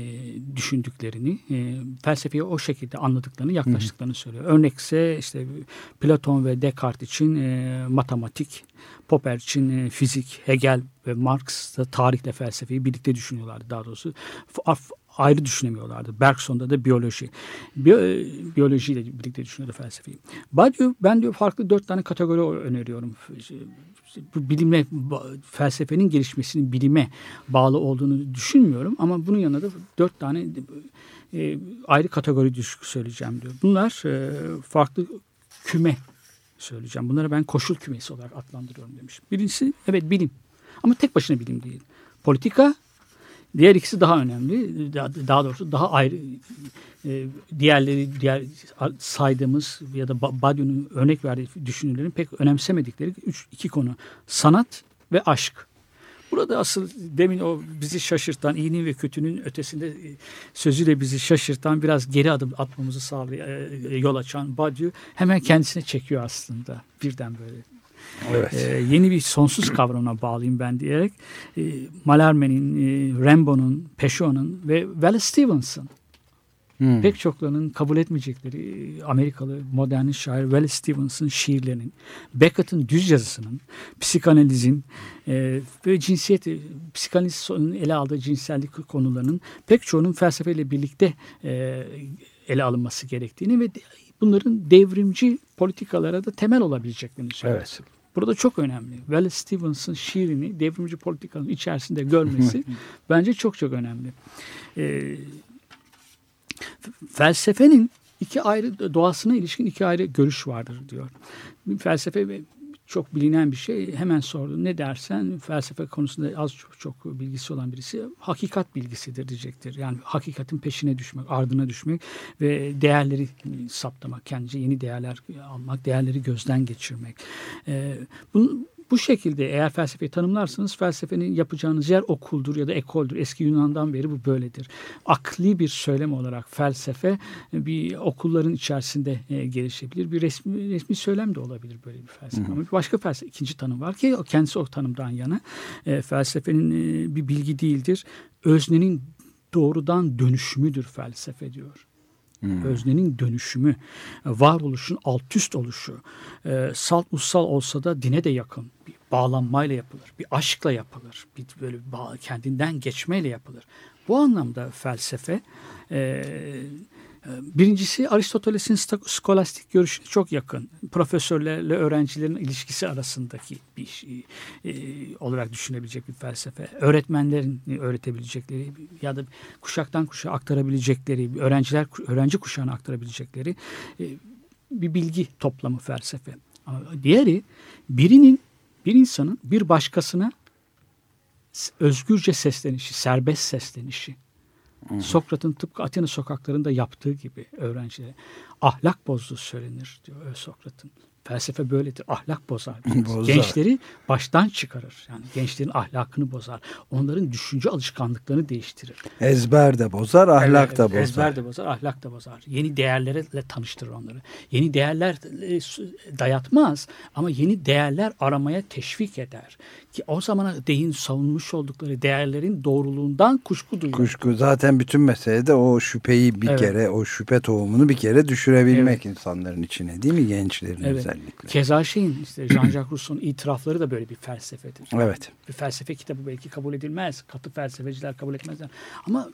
düşündüklerini, e, felsefeyi o şekilde anladıklarını, yaklaştıklarını söylüyor. Örnekse işte Platon ve Descartes için e, matematik, Popper için e, fizik, Hegel ve Marx da tarihle felsefeyi birlikte düşünüyorlardı daha doğrusu ayrı düşünemiyorlardı. Bergson'da da biyoloji. Biyo, e, biyolojiyle birlikte düşünüyordu felsefeyi. Badiou ben diyor farklı dört tane kategori öneriyorum. Bu bilime, felsefenin gelişmesinin bilime bağlı olduğunu düşünmüyorum. Ama bunun yanında da dört tane e, ayrı kategori söyleyeceğim diyor. Bunlar e, farklı küme söyleyeceğim. Bunları ben koşul kümesi olarak adlandırıyorum demiş. Birincisi evet bilim. Ama tek başına bilim değil. Politika Diğer ikisi daha önemli. Daha doğrusu daha ayrı e, diğerleri diğer saydığımız ya da Badiou'nun örnek verdiği düşünürlerin pek önemsemedikleri üç, iki konu. Sanat ve aşk. Burada asıl demin o bizi şaşırtan, iyinin ve kötünün ötesinde e, sözüyle bizi şaşırtan, biraz geri adım atmamızı sağlayan, e, yol açan Badiou hemen kendisine çekiyor aslında birden böyle. Evet. E, yeni bir sonsuz kavramına bağlayayım ben diyerek e, Mallarmé'nin, e, Rimbaud'un, Peugeot'un ve Wallace Stevenson Hmm. Pek çoklarının kabul etmeyecekleri e, Amerikalı modern şair Wallace Stevenson şiirlerinin, Beckett'in düz yazısının, psikanalizin e, ve cinsiyet, e, psikanalizin ele aldığı cinsellik konularının pek çoğunun felsefeyle birlikte e, ele alınması gerektiğini ve bunların devrimci politikalara da temel olabileceklerini söylüyor. Evet. Burada çok önemli. Wallace Stevens'ın şiirini devrimci politikanın içerisinde görmesi bence çok çok önemli. E, felsefenin iki ayrı doğasına ilişkin iki ayrı görüş vardır diyor. Felsefe çok bilinen bir şey. Hemen sordu. Ne dersen felsefe konusunda az çok, çok bilgisi olan birisi hakikat bilgisidir diyecektir. Yani hakikatin peşine düşmek, ardına düşmek ve değerleri saptamak, kendince yeni değerler almak, değerleri gözden geçirmek. Ee, bunu bu şekilde eğer felsefeyi tanımlarsanız felsefenin yapacağınız yer okuldur ya da ekoldür. Eski Yunan'dan beri bu böyledir. Akli bir söylem olarak felsefe bir okulların içerisinde e, gelişebilir. Bir resmi, resmi söylem de olabilir böyle bir felsefe. Hı hı. Ama bir başka felsefe, ikinci tanım var ki kendisi o tanımdan yana. E, felsefenin e, bir bilgi değildir. Öznenin doğrudan dönüşümüdür felsefe diyor. Hmm. Öznenin dönüşümü, varoluşun alt üst oluşu, e, salt ussal olsa da dine de yakın bir bağlanmayla yapılır, bir aşkla yapılır, bir böyle bağ, kendinden geçmeyle yapılır. Bu anlamda felsefe e, Birincisi Aristoteles'in skolastik görüşüne çok yakın. Profesörlerle öğrencilerin ilişkisi arasındaki bir şey e, olarak düşünebilecek bir felsefe. Öğretmenlerin öğretebilecekleri ya da kuşaktan kuşağa aktarabilecekleri, öğrenciler öğrenci kuşağına aktarabilecekleri e, bir bilgi toplamı felsefe. Ama diğeri birinin bir insanın bir başkasına özgürce seslenişi, serbest seslenişi Sokrat'ın tıpkı Atina sokaklarında yaptığı gibi öğrencilere ahlak bozduğu söylenir diyor Sokrat'ın. Felsefe böyledir. Ahlak bozar. bozar. Gençleri baştan çıkarır. Yani gençlerin ahlakını bozar. Onların düşünce alışkanlıklarını değiştirir. Ezber de bozar, ahlak evet, da bozar. Ezber de bozar, ahlak da bozar. Yeni değerlerle tanıştırır onları. Yeni değerler e, dayatmaz ama yeni değerler aramaya teşvik eder. Ki o zamana değin savunmuş oldukları değerlerin doğruluğundan kuşku duyuyor. Kuşku zaten bütün mesele de o şüpheyi bir evet. kere, o şüphe tohumunu bir kere düşürebilmek evet. insanların içine değil mi gençlerin evet. özellikle. Keza şeyin işte Jean-Jacques Rousseau'nun itirafları da böyle bir felsefedir. Evet. Bir felsefe kitabı belki kabul edilmez. Katı felsefeciler kabul etmezler. Ama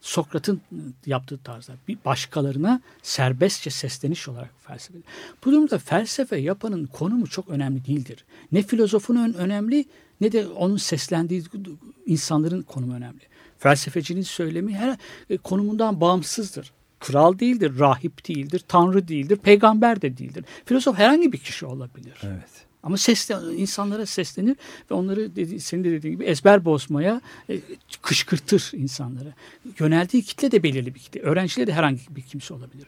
Sokrat'ın yaptığı tarzda bir başkalarına serbestçe sesleniş olarak felsefe. Bu durumda felsefe yapanın konumu çok önemli değildir. Ne filozofun önemli ne de onun seslendiği insanların konumu önemli. Felsefecinin söylemi her e, konumundan bağımsızdır. Kral değildir, rahip değildir, tanrı değildir, peygamber de değildir. Filozof herhangi bir kişi olabilir. Evet. Ama sesle, insanlara seslenir ve onları dedi, senin de dediğin gibi ezber bozmaya e, kışkırtır insanları. Yöneldiği kitle de belirli bir kitle. Öğrencileri de herhangi bir kimse olabilir.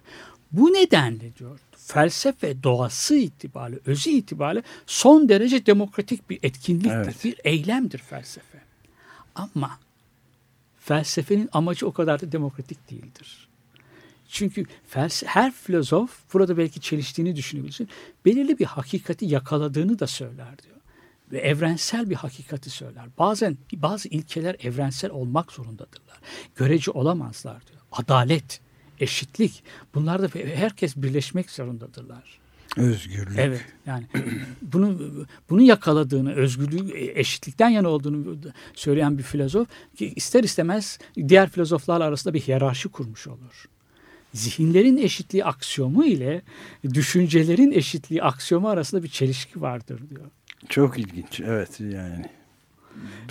Bu nedenle diyor felsefe doğası itibariyle, özü itibariyle son derece demokratik bir etkinliktir, evet. bir eylemdir felsefe. Ama felsefenin amacı o kadar da demokratik değildir. Çünkü her filozof burada belki çeliştiğini düşünebilirsin. Belirli bir hakikati yakaladığını da söyler diyor. Ve evrensel bir hakikati söyler. Bazen bazı ilkeler evrensel olmak zorundadırlar. Görece olamazlar diyor. Adalet, eşitlik bunlar da herkes birleşmek zorundadırlar. Özgürlük. Evet yani bunu bunu yakaladığını, özgürlüğü eşitlikten yana olduğunu söyleyen bir filozof ki ister istemez diğer filozoflar arasında bir hiyerarşi kurmuş olur zihinlerin eşitliği aksiyomu ile düşüncelerin eşitliği aksiyomu arasında bir çelişki vardır diyor. Çok ilginç. Evet yani.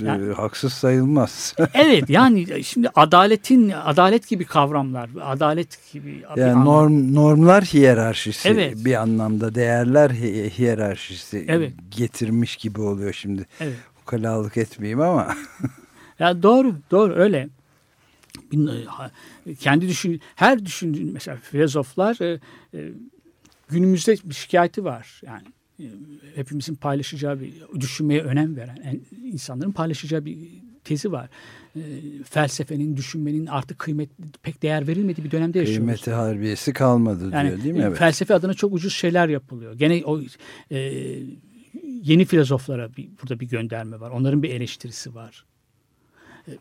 Yani, haksız sayılmaz. evet yani şimdi adaletin adalet gibi kavramlar, adalet gibi yani norm, normlar hiyerarşisi evet. bir anlamda değerler hiyerarşisi evet. getirmiş gibi oluyor şimdi. Evet. Ukalalık etmeyeyim ama. ya doğru, doğru öyle kendi düşün her düşündüğün mesela filozoflar e, e, günümüzde bir şikayeti var yani e, hepimizin paylaşacağı bir düşünmeye önem veren yani insanların paylaşacağı bir tezi var. E, felsefenin, düşünmenin artık kıymet pek değer verilmediği bir dönemde yaşıyoruz. Kıymeti harbiyesi kalmadı yani, diyor değil mi? Evet. Felsefe adına çok ucuz şeyler yapılıyor. Gene o e, yeni filozoflara bir, burada bir gönderme var. Onların bir eleştirisi var. E,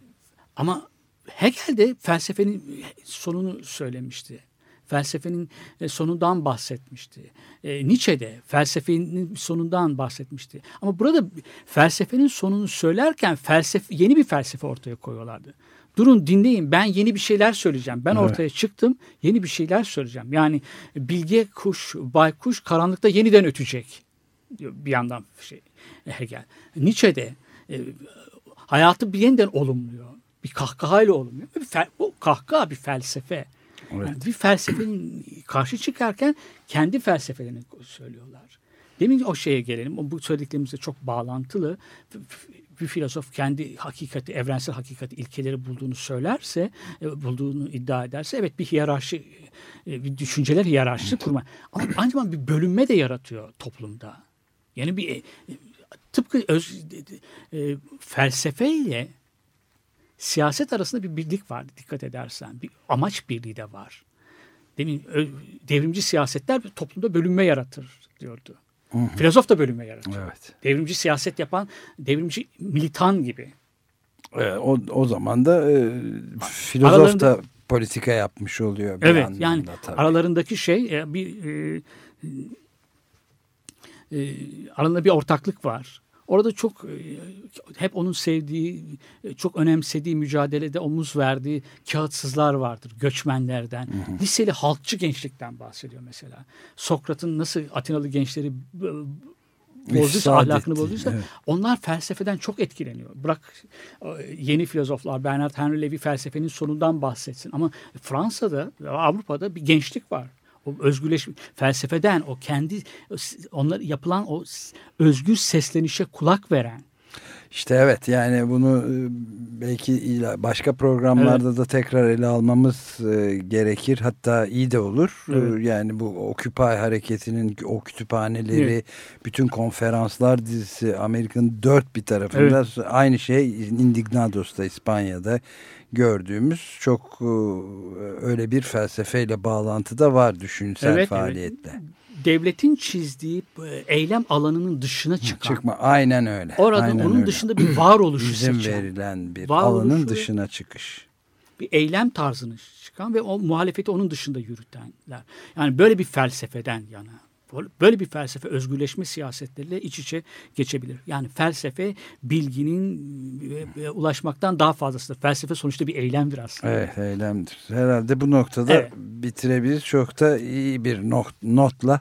ama Hegel de felsefenin sonunu söylemişti. Felsefenin e, sonundan bahsetmişti. E, Nietzsche de felsefenin sonundan bahsetmişti. Ama burada felsefenin sonunu söylerken felsefe, yeni bir felsefe ortaya koyuyorlardı. Durun dinleyin ben yeni bir şeyler söyleyeceğim. Ben evet. ortaya çıktım yeni bir şeyler söyleyeceğim. Yani bilge kuş, baykuş karanlıkta yeniden ötecek. bir yandan şey Hegel. Nietzsche'de e, hayatı bir yeniden olumluyor. Bir kahkahayla olumluyor. Bir fel, bu kahkaha bir felsefe. Evet. Yani bir felsefenin karşı çıkarken kendi felsefelerini söylüyorlar. Demin o şeye gelelim. Bu söylediklerimizle çok bağlantılı. Bir filozof kendi hakikati, evrensel hakikati, ilkeleri bulduğunu söylerse, e, bulduğunu iddia ederse evet bir hiyerarşi, e, bir düşünceler hiyerarşisi kurma. Ama aynı zamanda bir bölünme de yaratıyor toplumda. Yani bir e, tıpkı öz, e, felsefeyle siyaset arasında bir birlik var dikkat edersen. Bir amaç birliği de var. Demin devrimci siyasetler toplumda bölünme yaratır diyordu. Hı hı. Filozof da bölünme yaratıyor. Evet. Devrimci siyaset yapan devrimci militan gibi. Evet, o, o zaman da e, filozof da politika yapmış oluyor. Bir evet yani tabii. aralarındaki şey e, bir e, e, aralarında bir ortaklık var. Orada çok e, hep onun sevdiği, e, çok önemsediği mücadelede omuz verdiği kağıtsızlar vardır, göçmenlerden. Hı hı. Liseli halkçı gençlikten bahsediyor mesela. Sokrat'ın nasıl Atinalı gençleri bozduysa, ahlakını bozduysa evet. onlar felsefeden çok etkileniyor. Bırak e, yeni filozoflar Bernard Henry Levy felsefenin sonundan bahsetsin. Ama Fransa'da, Avrupa'da bir gençlik var o özgürleş felsefeden o kendi onlar yapılan o özgür seslenişe kulak veren işte evet yani bunu e, belki başka programlarda evet. da tekrar ele almamız e, gerekir. Hatta iyi de olur. E, evet. Yani bu Occupy hareketinin o kütüphaneleri, evet. bütün konferanslar dizisi Amerika'nın dört bir tarafında evet. aynı şey Indignados'ta İspanya'da gördüğümüz çok öyle bir felsefeyle bağlantıda var düşünsel evet, faaliyetle. Evet devletin çizdiği e, eylem alanının dışına çıkan. Çıkma aynen öyle. Orada aynen onun öyle. dışında bir varoluşu İzin seçen. verilen bir alanın dışına çıkış. Bir eylem tarzını çıkan ve o muhalefeti onun dışında yürütenler. Yani böyle bir felsefeden yana böyle bir felsefe özgürleşme siyasetleriyle iç içe geçebilir. Yani felsefe bilginin ve, ulaşmaktan daha fazlasıdır. Felsefe sonuçta bir eylemdir aslında. Evet eylemdir. Herhalde bu noktada evet. bitirebiliriz. Çok da iyi bir not, notla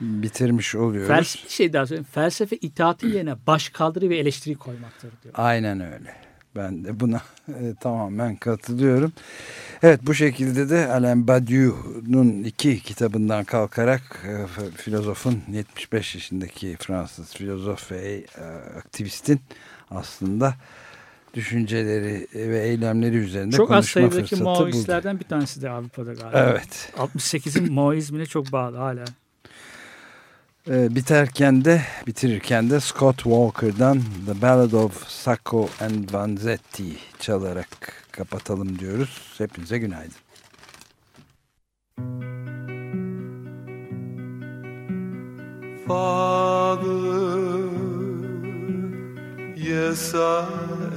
bitirmiş oluyoruz. Felsefe, şey daha söyleyeyim. Felsefe itaatin yerine baş kaldırı ve eleştiri koymaktır diyor. Aynen öyle. Ben de buna e, tamamen katılıyorum. Evet bu şekilde de Alain Badiou'nun iki kitabından kalkarak e, filozofun 75 yaşındaki Fransız filozof ve e, aktivistin aslında düşünceleri ve eylemleri üzerinde çok konuşma fırsatı Çok az sayıdaki Maoistlerden bir tanesi de Avrupa'da galiba. Evet. 68'in Maoizmine çok bağlı hala. E, biterken de bitirirken de Scott Walker'dan The Ballad of Sacco and Vanzetti çalarak kapatalım diyoruz. Hepinize günaydın. Father, yes I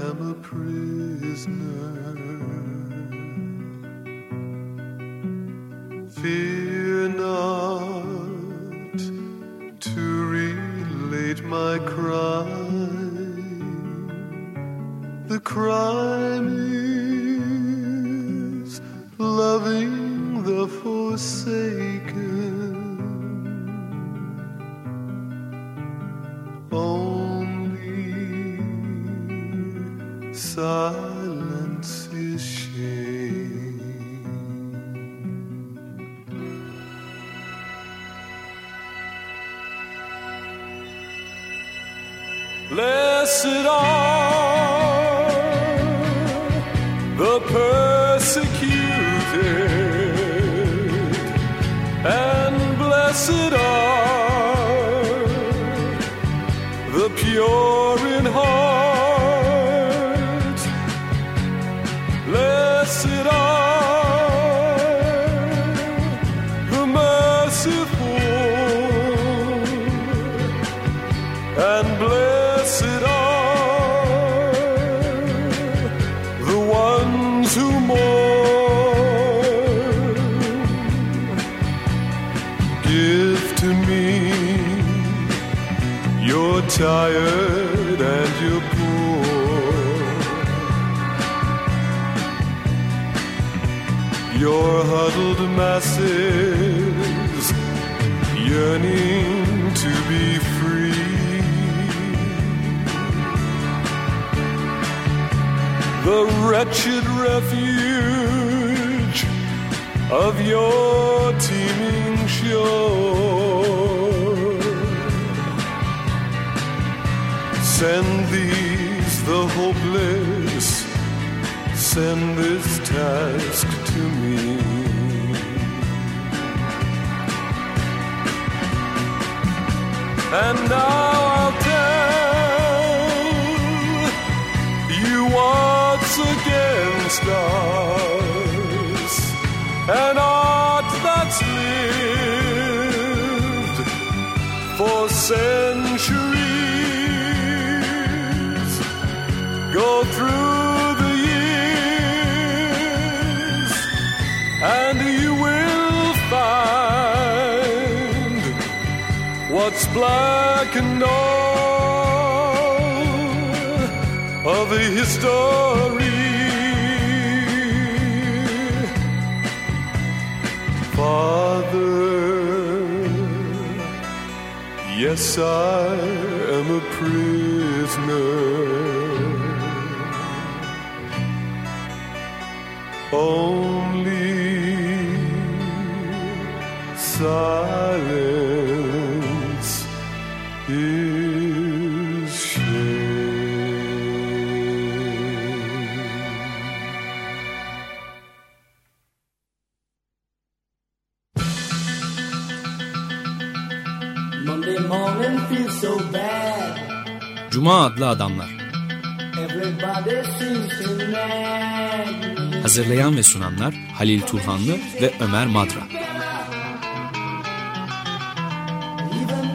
am a prisoner. Fear not. My crime. The crime is loving the forsaken. masses yearning to be free. The wretched refuge of your teeming shore. Send these the hopeless, send this task And now I'll tell you what's against us, an art that's lived for centuries. Black and all of history. Father, yes, I am a prisoner. Only silence Cuma adlı adamlar. Hazırlayan ve sunanlar Halil Turhanlı ve Ömer Madra.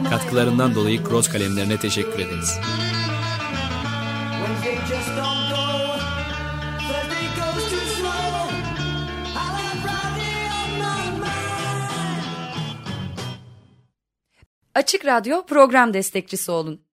Katkılarından dolayı Cross kalemlerine teşekkür ederiz. Açık Radyo program destekçisi olun.